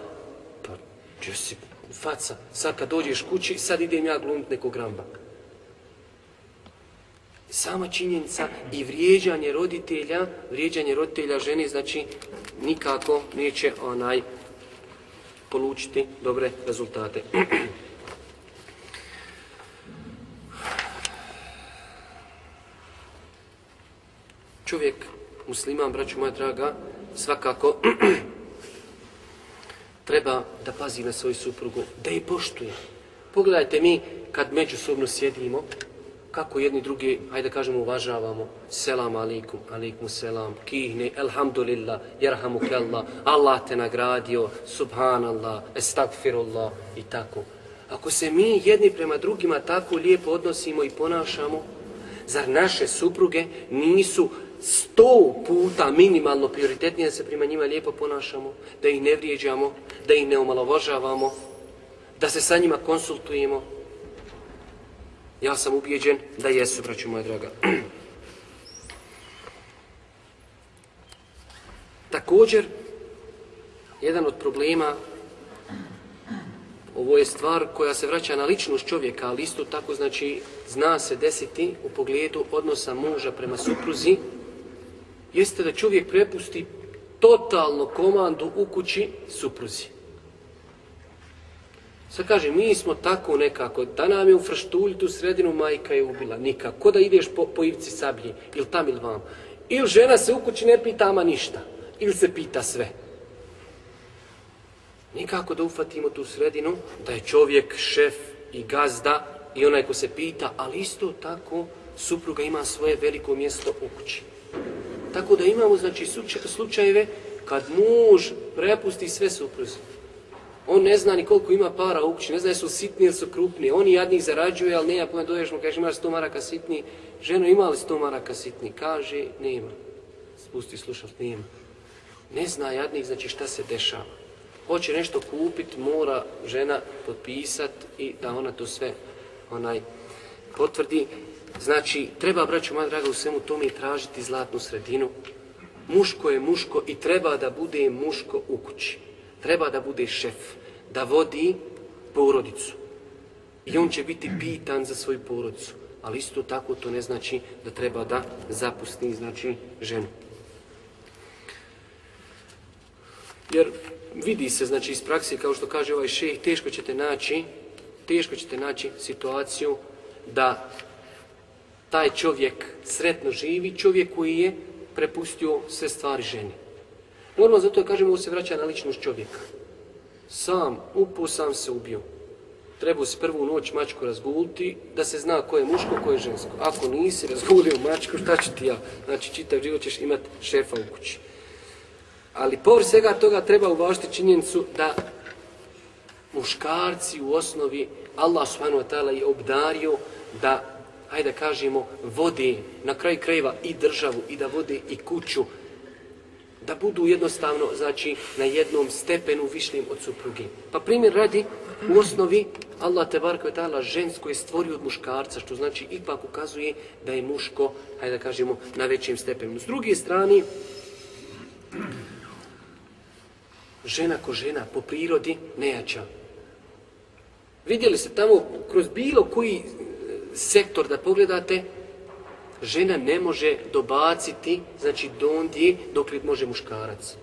pa gdje si faca, sad kad dođeš kući, sad idem ja glumit nekog rambaka. Sama činjenica i vrijeđanje roditelja, vrijeđanje roditelja žene, znači nikako neće onaj polučiti dobre rezultate. Čovjek, musliman, braću moja draga, svakako treba da pazi na svoju suprugu, da je poštuje. Pogledajte mi kad međusobno sjedimo, kako jedni drugi, hajde da kažemo, uvažavamo. Selam alikum, alikum selam, kihni, elhamdulillah, jerhamu kellah, Allah te nagradio, subhanallah, estagfirullah i tako. Ako se mi jedni prema drugima tako lijepo odnosimo i ponašamo, zar naše supruge nisu sto puta minimalno prioritetnije da se prema njima lijepo ponašamo, da ih ne vrijeđamo, da ih ne omalovažavamo, da se sa njima konsultujemo, Ja sam ubijeđen da jesu, braću moja draga. Također, jedan od problema, ovo je stvar koja se vraća na ličnost čovjeka, ali isto tako znači zna se desiti u pogledu odnosa muža prema supruzi, jeste da čovjek prepusti totalno komandu u kući supruzi. Sad kaže, mi smo tako nekako, da nam je u frštulj tu sredinu majka je ubila, nikako. da ideš po, po ivci sablji, ili tam ili vam. Ili žena se u kući ne pita ama ništa, ili se pita sve. Nikako da ufatimo tu sredinu, da je čovjek šef i gazda i onaj ko se pita, ali isto tako supruga ima svoje veliko mjesto u kući. Tako da imamo znači slučajeve kad muž prepusti sve supruzi. On ne zna ni koliko ima para u kući, ne zna su sitni ili su krupni. On i jadnik zarađuje, ali nema pojma doješ mu, kaže imaš sto maraka sitni. Ženo ima li sto maraka sitni? Kaže, nema. Spusti slušaš, nema. Ne zna jadnik, znači šta se dešava. Hoće nešto kupiti, mora žena potpisat i da ona to sve onaj potvrdi. Znači, treba, braću moja draga, u svemu tome tražiti zlatnu sredinu. Muško je muško i treba da bude muško u kući. Treba da bude šef, da vodi porodicu. I on će biti pitan za svoju porodicu. Ali isto tako to ne znači da treba da zapusti znači, ženu. Jer vidi se znači iz prakse, kao što kaže ovaj šejh, teško ćete naći, teško ćete naći situaciju da taj čovjek sretno živi, čovjek koji je prepustio sve stvari ženi. Normalno zato kažemo ovo se vraća na ličnost čovjeka. Sam upo, sam se ubio. Treba se prvu noć mačku razguliti da se zna ko je muško, ko je žensko. Ako nisi razgulio mačku, šta ću ti ja? Znači, čitav život ćeš imati šefa u kući. Ali površ svega toga treba uvažiti činjenicu da muškarci u osnovi Allah subhanahu wa ta'ala je obdario da hajde da kažemo, vode na kraju krajeva i državu i da vode i kuću, da budu jednostavno, znači, na jednom stepenu višljim od supruge. Pa primjer radi, u osnovi Allah te je ta'ala žensko je stvorio od muškarca, što znači ipak ukazuje da je muško, hajde da kažemo, na većem stepenu. S druge strane, žena ko žena po prirodi nejača. Vidjeli ste tamo kroz bilo koji sektor da pogledate, žena ne može dobaciti, znači dondje, dok li može muškarac.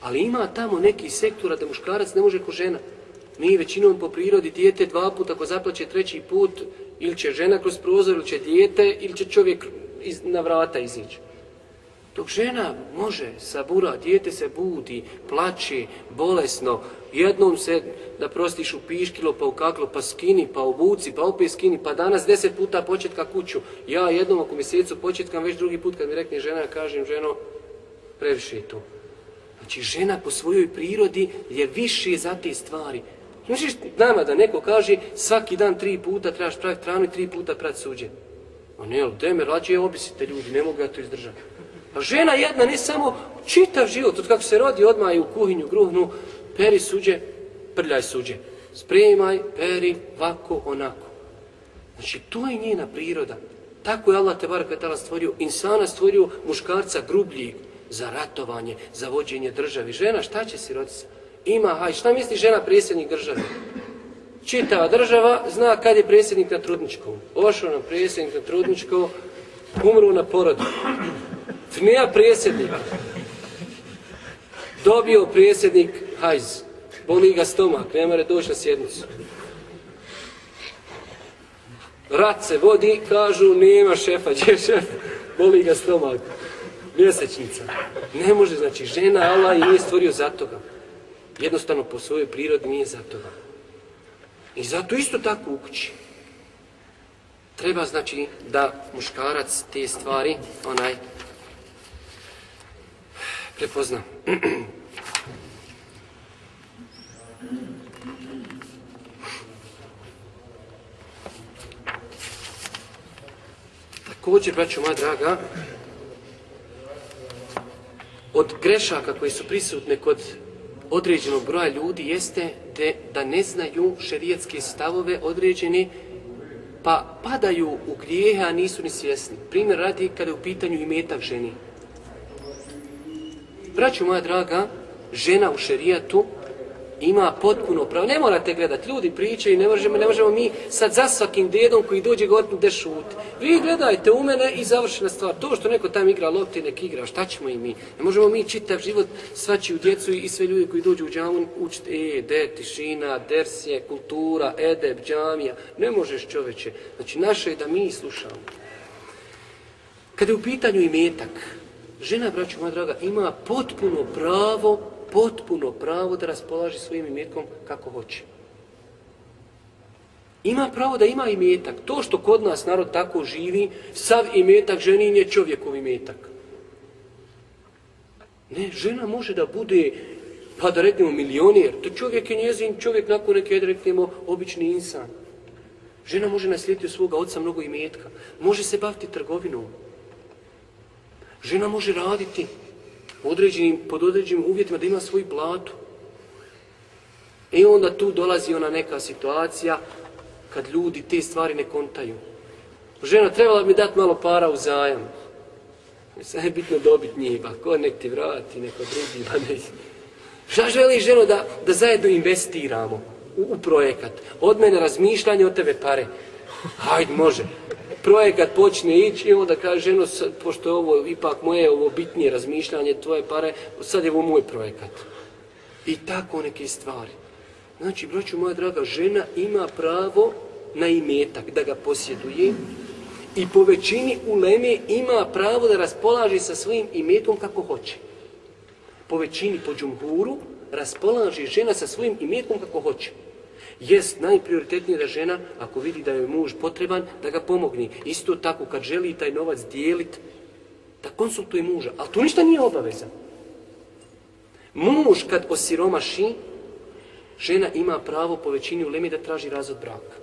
Ali ima tamo neki sektora da muškarac ne može ko žena. Mi većinom po prirodi dijete dva puta, ako zaplaće treći put, ili će žena kroz prozor, ili će dijete, ili će čovjek iz, na vrata izići. Dok žena može sabura, dijete se budi, plaće, bolesno, jednom se da prostiš u piškilo, pa u kaklo, pa skini, pa u buci, pa opet skini, pa danas deset puta početka kuću. Ja jednom oko mjesecu početkam, već drugi put kad mi rekne žena, kažem ženo, previše je to. Znači žena po svojoj prirodi je više za te stvari. Misliš nama da neko kaže svaki dan tri puta trebaš praviti tranu i tri puta prati suđen. A ne, ali teme, rađe obisite ljudi, ne mogu ja to izdržati. A žena jedna ne samo čitav život, od kako se rodi odmah i u kuhinju gruhnu, peri suđe, prljaj suđe. Spremaj, peri, ovako, onako. Znači, to je njena priroda. Tako je Allah te barakatala stvorio, insana stvorio muškarca grublji za ratovanje, za vođenje državi. Žena, šta će si rodica? Ima, haj, šta misli žena predsjednik države? Čitava država zna kad je predsjednik na trudničkom. Ošao na predsjednik na trudničko, umru na porodu. Nema predsjednika. Dobio predsjednik hajz. Boli ga stomak, ne mora doći na sjednicu. Rat se vodi, kažu, nema šefa, gdje šef? Boli ga stomak. Mjesečnica. Ne može, znači, žena Allah i nije stvorio za toga. Jednostavno, po svojoj prirodi nije za toga. I zato isto tako u kući. Treba, znači, da muškarac te stvari, onaj, prepozna. Također, braćo moja draga, od grešaka koji su prisutne kod određenog broja ljudi jeste de, da ne znaju šerijetske stavove određene, pa padaju u grijehe, a nisu ni svjesni. Primjer radi kada je u pitanju imetak ženi. Braćo moja draga, žena u šerijatu ima potpuno pravo. Ne morate gledati, ljudi pričaju, ne možemo, ne možemo mi sad za svakim dedom koji dođe godinu da šuti. Vi gledajte u mene i završena stvar. To što neko tam igra lopti, nek igra, šta ćemo i mi? Ne možemo mi čitav život svačiju djecu i sve ljudi koji dođu u džamun učiti, e, de, tišina, dersije, kultura, edeb, džamija. Ne možeš čoveče. Znači, naše je da mi slušamo. Kada je u pitanju imetak, žena, braću moja draga, ima potpuno pravo potpuno pravo da raspolaži svojim imetkom kako hoće. Ima pravo da ima imetak. To što kod nas narod tako živi, sav imetak ženin je čovjekov imetak. Ne, žena može da bude, pa da reknemo milionir. To čovjek je njezin, čovjek nakon neke, da reknemo, obični insan. Žena može naslijediti od svoga oca mnogo imetka. Može se baviti trgovinom. Žena može raditi određenim, pod određenim uvjetima da ima svoju platu. I onda tu dolazi ona neka situacija kad ljudi te stvari ne kontaju. Žena trebala bi dati malo para u zajam. Sad je bitno dobiti njih, pa ko nek ti vrati, neko drugi, pa ne. Šta želi ženo da, da zajedno investiramo u, u projekat? Od mene razmišljanje, od tebe pare. Hajde, može. Projekat počne ići i onda kaže ženo, pošto je ovo ipak moje ovo bitnije razmišljanje, tvoje pare, sad je ovo moj projekat. I tako neke stvari. Znači, broću moja draga, žena ima pravo na imetak, da ga posjeduje i po većini uleme ima pravo da raspolaže sa svojim imetom kako hoće. Po većini, po džumhuru, raspolaže žena sa svojim imetkom kako hoće. Jest najprioritetnije da žena, ako vidi da je muž potreban, da ga pomogni. Isto tako, kad želi taj novac dijeliti, da konsultuje muža. Ali to ništa nije obaveza. Muž kad osiromaši, žena ima pravo po većini uleme da traži razvod braka.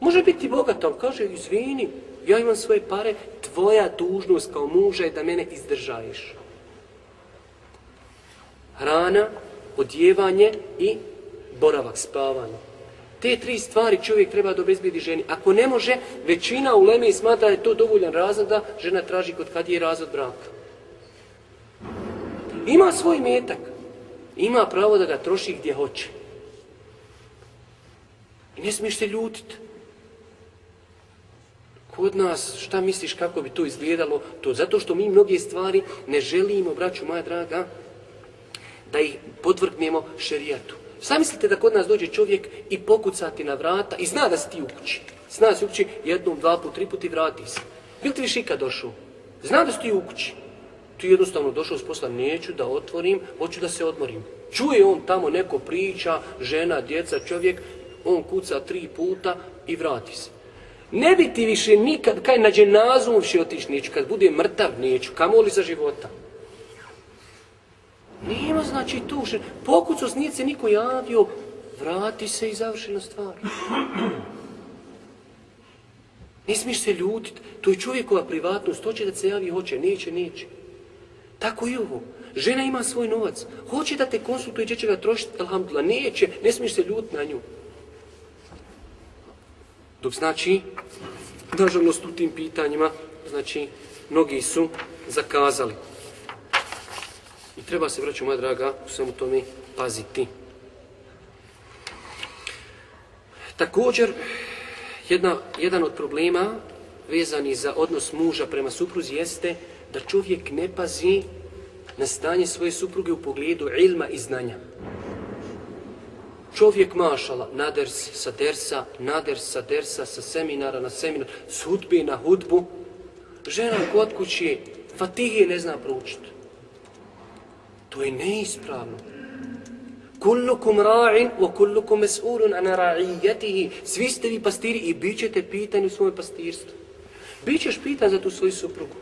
Može biti bogat, ali kaže, izvini, ja imam svoje pare, tvoja dužnost kao muža je da mene izdržaješ. Hrana, odjevanje i boravak, spavanje. Te tri stvari čovjek treba da obezbedi ženi. Ako ne može, većina u Leme smatra da je to dovoljan razlog da žena traži kod kad je razvod braka. Ima svoj metak. Ima pravo da ga troši gdje hoće. I ne smiješ se ljutiti. Kod nas, šta misliš kako bi to izgledalo? To zato što mi mnoge stvari ne želimo, braću moja draga, da ih podvrgnemo šerijatu. Šta mislite da kod nas dođe čovjek i pokucati na vrata i zna da si ti u kući? Zna da si u kući jednom, dva put, tri put i vrati se. Bil ti više ikad došao? Zna da si ti u kući. Ti jednostavno došao s posla, neću da otvorim, hoću da se odmorim. Čuje on tamo neko priča, žena, djeca, čovjek, on kuca tri puta i vrati se. Ne bi ti više nikad, kaj na dženazu više otići neću, kad bude mrtav neću, kamo li za života? Nema znači tu, pokucu nije se niko javio, vrati se i završena stvar. Ne smiješ se ljutiti, to je čovjekova privatnost, hoće da se javi, hoće, neće, neće. Tako i ovo. Žena ima svoj novac, hoće da te konsultuje, gdje će ga trošiti, alhamdulillah, neće, ne smiješ se ljutiti na nju. Dok znači, nažalost u tim pitanjima, znači, mnogi su zakazali. I treba se, braću moja draga, u svemu tome paziti. Također, jedna, jedan od problema vezani za odnos muža prema supruzi jeste da čovjek ne pazi na stanje svoje supruge u pogledu ilma i znanja. Čovjek mašala na ders sa dersa, na ders sa dersa, sa seminara na seminar, s hudbe na hudbu. Žena kod kući fatihije ne zna proučiti. To je neispravno. Kullukum ra'in wa kullukum mas'ulun an ra'iyatihi. Svi ste vi pastiri i bit ćete pitani u svoje pastirstvu. Bićeš pitan za tu svoju suprugu.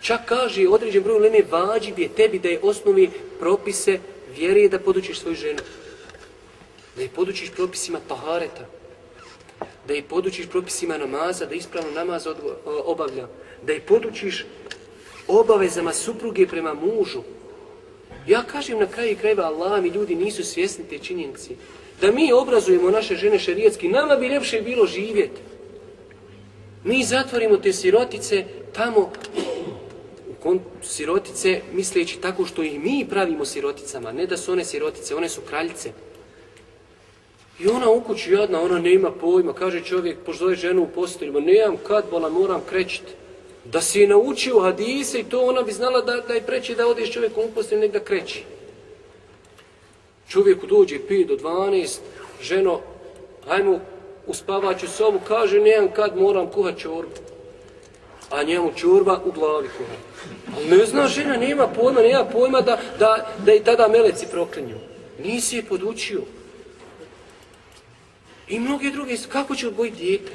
Čak kaže određen broj leme vađi je tebi da je osnovi propise vjerije da podučiš svoju ženu. Da je podučiš propisima tahareta. Da je podučiš propisima namaza, da ispravno namaz obavlja. Da je podučiš obavezama supruge prema mužu. Ja kažem na kraju krajeva Allah mi ljudi nisu svjesni te činjenice. Da mi obrazujemo naše žene šerijetski, nama bi ljepše bilo živjeti. Mi zatvorimo te sirotice tamo sirotice misleći tako što i mi pravimo siroticama, ne da su one sirotice, one su kraljice. I ona u kući jadna, ona nema pojma, kaže čovjek, pozove ženu u postelju, nemam kad, bola, moram krećiti. Da si je naučio hadise i to ona bi znala da, da je preći da odeš čovjekom uposlim nek da kreći. Čovjeku dođe 5 do 12, ženo, hajmo u spavaću sobu, kaže nemam kad moram kuhat čorbu. A njemu čorba u glavi kuha. Ne zna žena, nema pojma, nema pojma da, da, da i tada meleci proklinju. Nisi je podučio. I mnoge druge, kako će odgojiti dijete?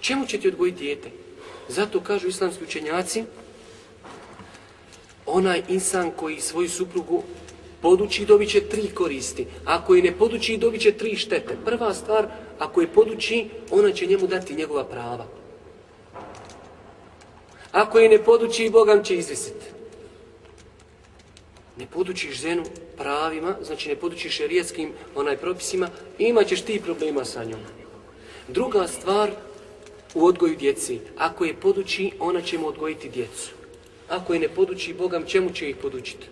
Čemu će ti odgojiti dijete? Zato kažu islamski učenjaci onaj insan koji svoju suprugu poduči dobit će tri koristi. Ako je ne poduči dobit će tri štete. Prva stvar, ako je poduči, ona će njemu dati njegova prava. Ako je ne poduči, Bogam će izvisiti. Ne podučiš ženu pravima, znači ne podučiš šerijetskim onaj propisima, imat ćeš ti problema sa njom. Druga stvar, u odgoju djeci. Ako je poduči, ona će mu odgojiti djecu. Ako je ne poduči Bogam, čemu će ih podučiti?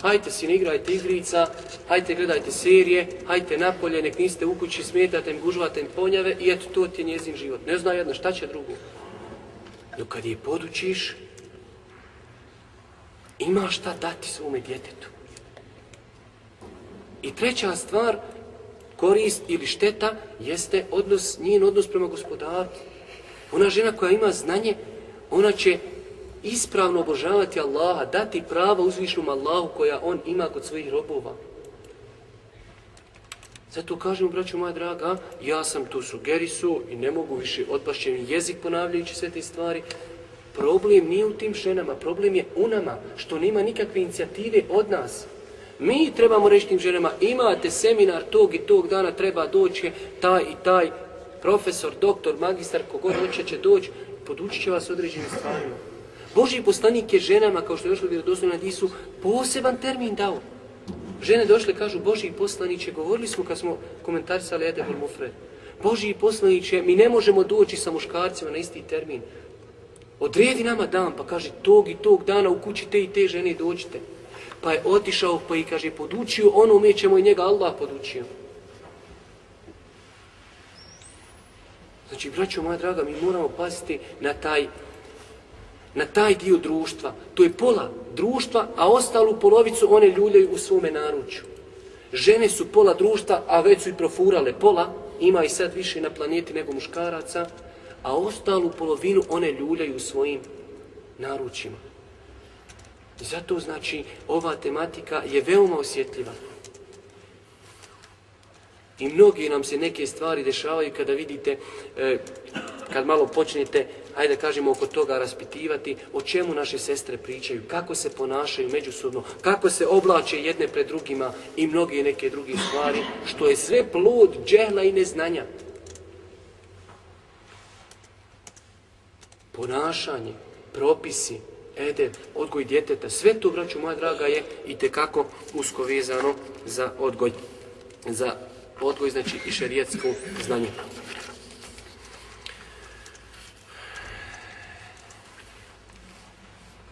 Hajte si ne igrajte igrica, hajte gledajte serije, hajte napolje, nek niste u kući, smetate im, gužvate im ponjave i eto to ti je njezin život. Ne zna jedna, šta će drugo? Dok kad je podučiš, ima šta dati svome djetetu. I treća stvar, korist ili šteta, jeste odnos, njen odnos prema gospodaru. Ona žena koja ima znanje, ona će ispravno obožavati Allaha, dati pravo uzvišnom Allahu koja on ima kod svojih robova. Zato kažem, braću moja draga, ja sam tu sugerisu i ne mogu više odpašće mi jezik ponavljajući sve te stvari. Problem nije u tim ženama, problem je u nama, što nema nikakve inicijative od nas. Mi trebamo reći tim ženama, imate seminar tog i tog dana, treba doći taj i taj profesor, doktor, magistar, kogod hoće će doći, podučit će vas određenim stvarima. Boži poslanik je ženama, kao što je došlo u vjerodostojnom hadisu, poseban termin dao. Žene došle, kažu, Boži poslaniće, govorili smo kad smo komentarisali Edebul Mufred. Boži poslaniće, mi ne možemo doći sa muškarcima na isti termin. Odredi nama dan, pa kaže, tog i tog dana u kući te i te žene dođite. Pa je otišao, pa i kaže, podučio ono mi ćemo i njega Allah podučio. Znači, braćo moja draga, mi moramo paziti na taj na taj dio društva. To je pola društva, a ostalu polovicu one ljuljaju u svome naručju. Žene su pola društva, a već su i profurale pola, ima i sad više na planeti nego muškaraca, a ostalu polovinu one ljuljaju u svojim naručjima. I zato znači ova tematika je veoma osjetljiva. I mnogi nam se neke stvari dešavaju kada vidite, e, kad malo počnete, hajde da kažemo oko toga raspitivati, o čemu naše sestre pričaju, kako se ponašaju međusobno, kako se oblače jedne pred drugima i mnoge neke druge stvari, što je sve plod džehla i neznanja. Ponašanje, propisi, edeb, odgoj djeteta, sve to, braću moja draga, je i tekako usko vezano za odgoj, za odgoj, znači i šerijetsko znanje.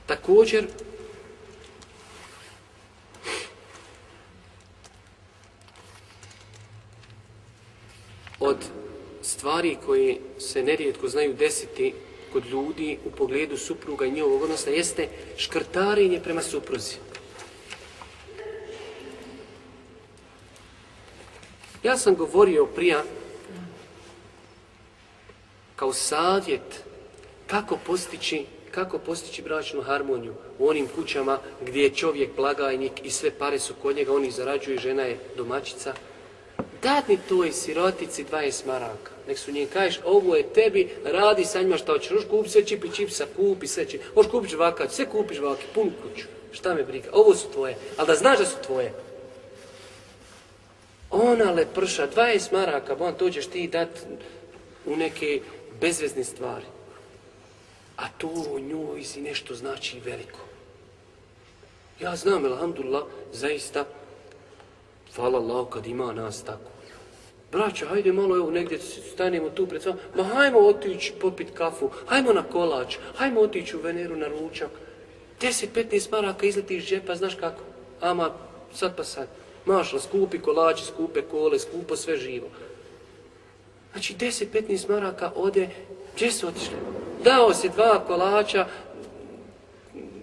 Također, od stvari koje se nerijetko znaju desiti kod ljudi u pogledu supruga i njihovog odnosa jeste škrtarenje prema supruzi. Ja sam govorio prija kao savjet kako postići kako postići bračnu harmoniju u onim kućama gdje je čovjek blagajnik i sve pare su kod njega, oni zarađuju, žena je domaćica. Dadni toj sirotici 20 maraka. Nek su njim kažeš, ovo je tebi, radi sa njima šta hoćeš. Hoš kupi sve čipi čipsa, kupi sve čipi. Hoš kupiš žvakač, sve kupiš žvaki, pun kuću. Šta me briga, ovo su tvoje. Ali da znaš da su tvoje. Ona leprša, 20 maraka, bon, to ćeš ti dat u neke bezvezne stvari. A to u njoj si nešto znači veliko. Ja znam, alhamdulillah, zaista, hvala Allah kad ima nas tako. Braća, hajde malo, evo, negdje stanemo tu pred svojom, ma hajmo otići popit kafu, hajmo na kolač, hajmo otići u Veneru na ručak. 10-15 maraka izleti iz džepa, znaš kako? Ama, sad pa sad. Mašla, skupi kolači, skupe kole, skupo sve živo. Znači, 10-15 maraka ode, gdje su otišli? Dao si dva kolača,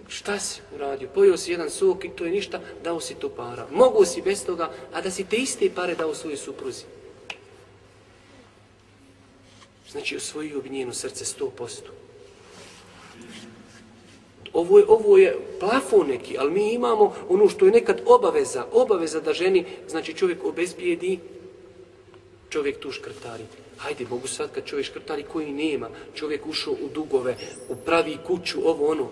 šta si uradio? Pojio si jedan sok i to je ništa, dao si to para. Mogu si bez toga, a da si te iste pare dao svojoj supruzi. Znači, osvojio bi njeno srce 100%. Ovo je, ovo je plafon neki, ali mi imamo ono što je nekad obaveza, obaveza da ženi, znači čovjek obezbijedi, čovjek tu škrtari. Hajde, mogu sad kad čovjek škrtari koji nema, čovjek ušao u dugove, u pravi kuću, ovo ono.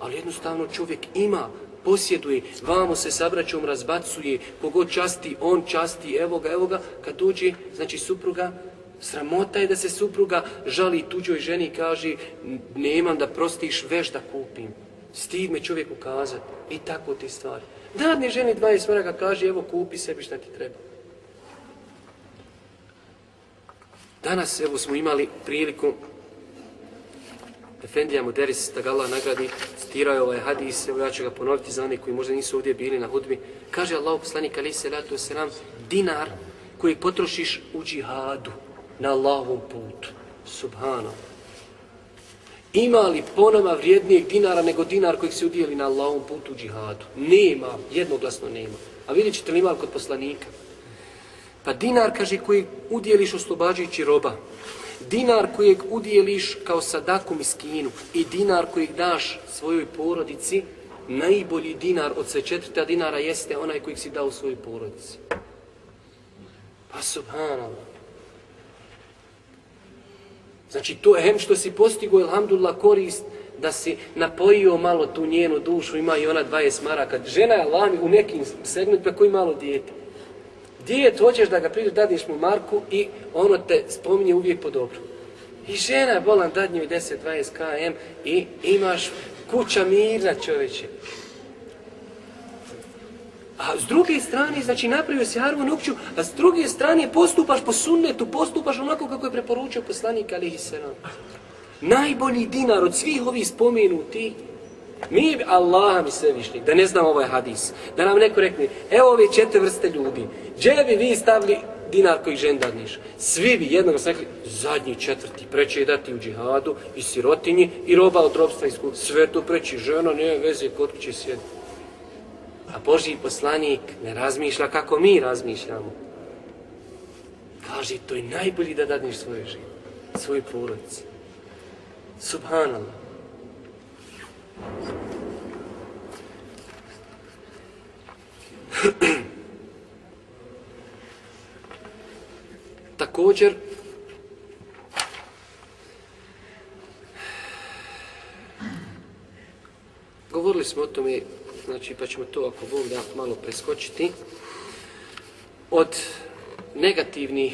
Ali jednostavno čovjek ima, posjeduje, vamo se sa braćom razbacuje, kogod časti, on časti, evo ga, evo ga, kad dođe, znači supruga, sramota je da se supruga žali tuđoj ženi i kaže nemam da prostiš veš da kupim. Stid me čovjek ukazati. I tako ti stvari. Dadne ženi 20 maraka kaže evo kupi sebi šta ti treba. Danas evo smo imali priliku Efendija Muderis, da ga Allah nagradi, citirao je ovaj hadis, evo ja ću ga ponoviti za one koji možda nisu ovdje bili na hudbi. Kaže Allah poslanik ali se ratu selam, dinar koji potrošiš u džihadu na Allahovom putu. Subhano. Ima li po nama vrijednijeg dinara nego dinar kojeg se udijeli na Allahovom putu u džihadu? Nema, jednoglasno nema. A vidjet ćete li ima kod poslanika? Pa dinar, kaže, koji udjeliš oslobađajući roba. Dinar kojeg udjeliš kao sadaku miskinu i dinar kojeg daš svojoj porodici, najbolji dinar od sve četvrta dinara jeste onaj kojeg si dao svojoj porodici. Pa subhanallah. Znači to je hem što si postigo, alhamdulillah, korist da si napojio malo tu njenu dušu, ima i ona 20 maraka. Žena je lami u nekim segmentima koji malo dijete. Dijete hoćeš da ga priđeš, dadneš mu marku i ono te spominje uvijek po dobru. I žena je bolan dadnju 10-20 km i imaš kuća mirna čoveče. A s druge strane, znači napravio si harvu nokću, a s druge strane postupaš po sunnetu, postupaš onako kako je preporučio poslanik alihi sallam. Najbolji dinar od svih ovih spomenuti, mi bi Allah mi svevišnji, da ne znam ovaj hadis, da nam neko rekne, evo ove četiri vrste ljudi, gdje bi vi stavili dinar koji žen dadniš? Svi bi jednog rekli, zadnji četvrti, preće dati u džihadu i sirotinji i roba od robstva iskup. Sve to preći, žena ne veze, kod kuće sjedi. A Boži poslanik ne razmišlja kako mi razmišljamo. Kaže, to je najbolji da dadneš svoje život, svoje porodice. Subhanallah. Također, govorili smo o tome znači pa ćemo to ako Bog da malo preskočiti. Od negativnih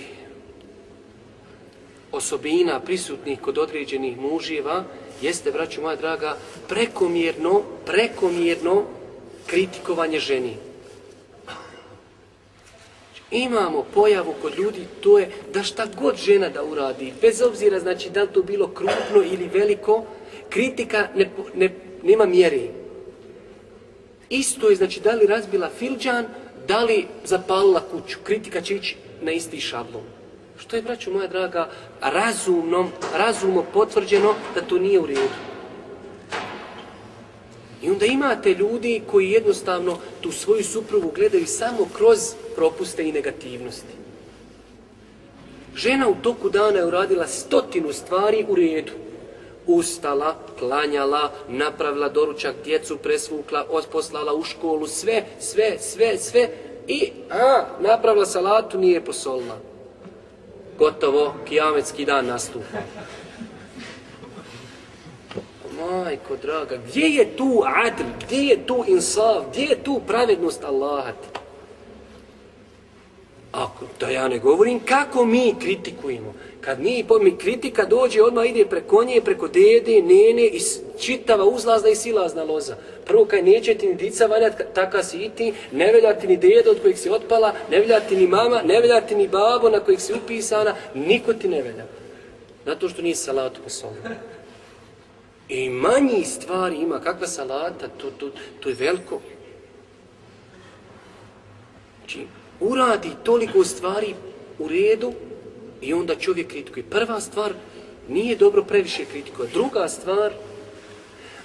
osobina prisutnih kod određenih muževa jeste, braću moja draga, prekomjerno, prekomjerno kritikovanje ženi. Imamo pojavu kod ljudi, to je da šta god žena da uradi, bez obzira znači da li to bilo krupno ili veliko, kritika ne, ne, nema mjeri. Isto je, znači, da li razbila filđan, da li zapalila kuću. Kritika će ići na isti šablon. Što je, braću moja draga, razumnom, razumno potvrđeno da to nije u redu. I onda imate ljudi koji jednostavno tu svoju suprugu gledaju samo kroz propuste i negativnosti. Žena u toku dana je uradila stotinu stvari u redu ustala, klanjala, napravila doručak, djecu presvukla, poslala u školu, sve, sve, sve, sve i a, napravila salatu, nije posolna. Gotovo, kijametski dan nastupa. Majko draga, gdje je tu adl, gdje je tu insaf, gdje je tu pravednost Allaha? Ako da ja ne govorim, kako mi kritikujemo? Kad mi, mi kritika dođe, odmah ide preko nje, preko dede, nene i čitava uzlazna i silazna loza. Prvo kaj neće ti ni dica valjati, taka si i ti, ne velja ti ni dedo od kojeg si otpala, ne velja ti ni mama, ne velja ti ni babo na kojeg si upisana, niko ti ne velja. Zato što nije salatu posolno. I manji stvari ima, kakva salata, to, to, to je veliko. Znači, uradi toliko stvari u redu, I onda čovjek kritikuje. Prva stvar, nije dobro previše kritikuje. Druga stvar,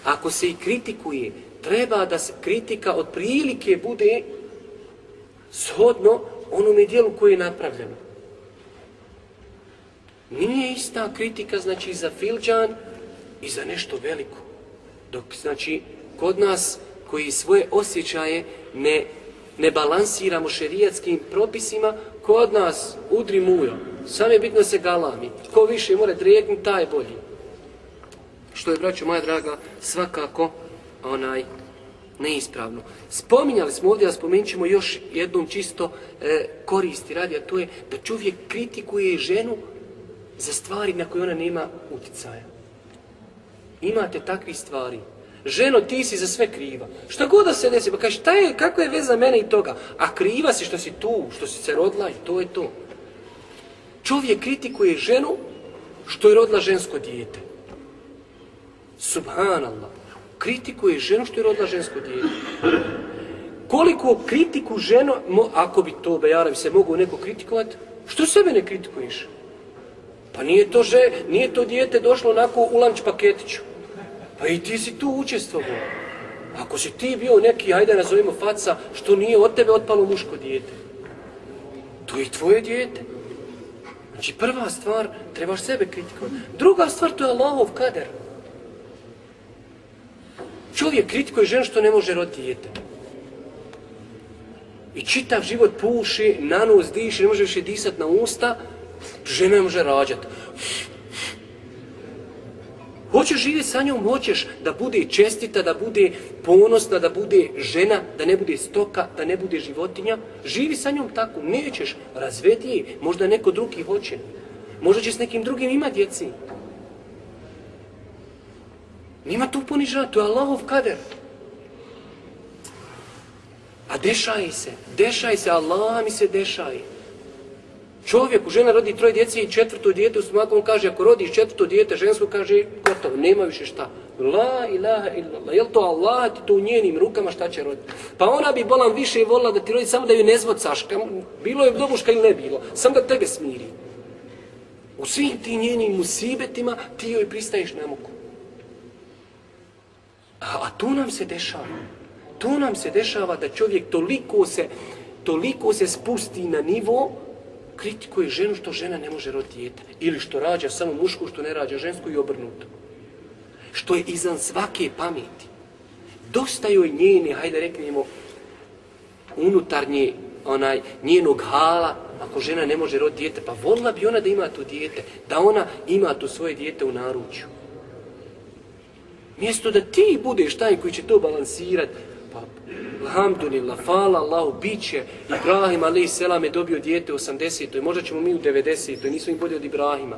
ako se i kritikuje, treba da se kritika od prilike bude shodno onome dijelu koje je napravljeno. Nije ista kritika, znači, za filđan i za nešto veliko. Dok, znači, kod nas koji svoje osjećaje ne, ne balansiramo šerijatskim propisima, kod nas udri mujo. Sam je bitno se galami. Ko više mora drijegnuti, taj bolji. Što je, braću moja draga, svakako onaj neispravno. Spominjali smo ovdje, a spomenut ćemo još jednom čisto e, koristi radi, a to je da čovjek kritikuje ženu za stvari na koje ona nema utjecaja. Imate takvi stvari. Ženo, ti si za sve kriva. Šta god da se desi, pa kaže, šta je, kako je veza mene i toga? A kriva si što si tu, što si se rodila i to je to. Čovjek kritikuje ženu što je rodila žensko dijete. Subhanallah. Kritikuje ženu što je rodila žensko dijete. Koliko kritiku ženo, ako bi to, Bejaram, se mogu neko kritikovati, što sebe ne kritikuješ? Pa nije to, že, nije to dijete došlo onako u lanč paketiću. Pa i ti si tu učestvovao. Ako si ti bio neki, hajde nazovimo faca, što nije od tebe otpalo muško dijete. To je tvoje dijete. Znači prva stvar, trebaš sebe kritikovati. Druga stvar, to je Allahov kader. Čovjek kritikuje ženu što ne može roditi dijete. I čitav život puši, na nos diši, ne može više disati na usta, žena ne može rađati. Hoćeš živjeti sa njom, hoćeš da bude čestita, da bude ponosna, da bude žena, da ne bude stoka, da ne bude životinja. Živi sa njom tako, nećeš, razvedi je, možda neko drugi hoće. Možda će s nekim drugim imati djeci. Nima tu ponižava, to je Allahov kader. A dešaj se, dešaj se, Allah mi se dešaj. Čovjek, u žena rodi troje djece i četvrto dijete, u smaku on kaže, ako rodiš četvrto dijete, žensko kaže, gotovo, nema više šta. La ilaha illallah, jel to Allah ti to u njenim rukama šta će roditi? Pa ona bi bolan više volila da ti rodi samo da ju ne zvocaš, bilo je dobuška ili ne bilo, samo da tebe smiri. U svim ti njenim musibetima ti joj pristaješ na muku. A, a tu nam se dešava. Tu nam se dešava da čovjek toliko se, toliko se spusti na nivo kritikuje ženu što žena ne može roditi dijete. Ili što rađa samo mušku, što ne rađa žensku i obrnuto. Što je izan svake pameti. Dosta joj njene, hajde reknemo, unutarnje, onaj, njenog hala, ako žena ne može roditi dijete, pa volila bi ona da ima to dijete, da ona ima to svoje dijete u naručju. Mjesto da ti budeš taj koji će to balansirati, Alhamdulillah, hvala Allahu, bit će. Ibrahim selam je dobio dijete u 80. Možda ćemo mi u 90. Nismo im bolji od Ibrahima.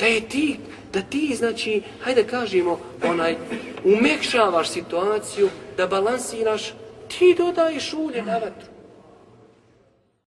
Da je ti, da ti, znači, hajde kažemo, onaj, umekšavaš situaciju, da balansiraš, ti dodaješ ulje na vatru.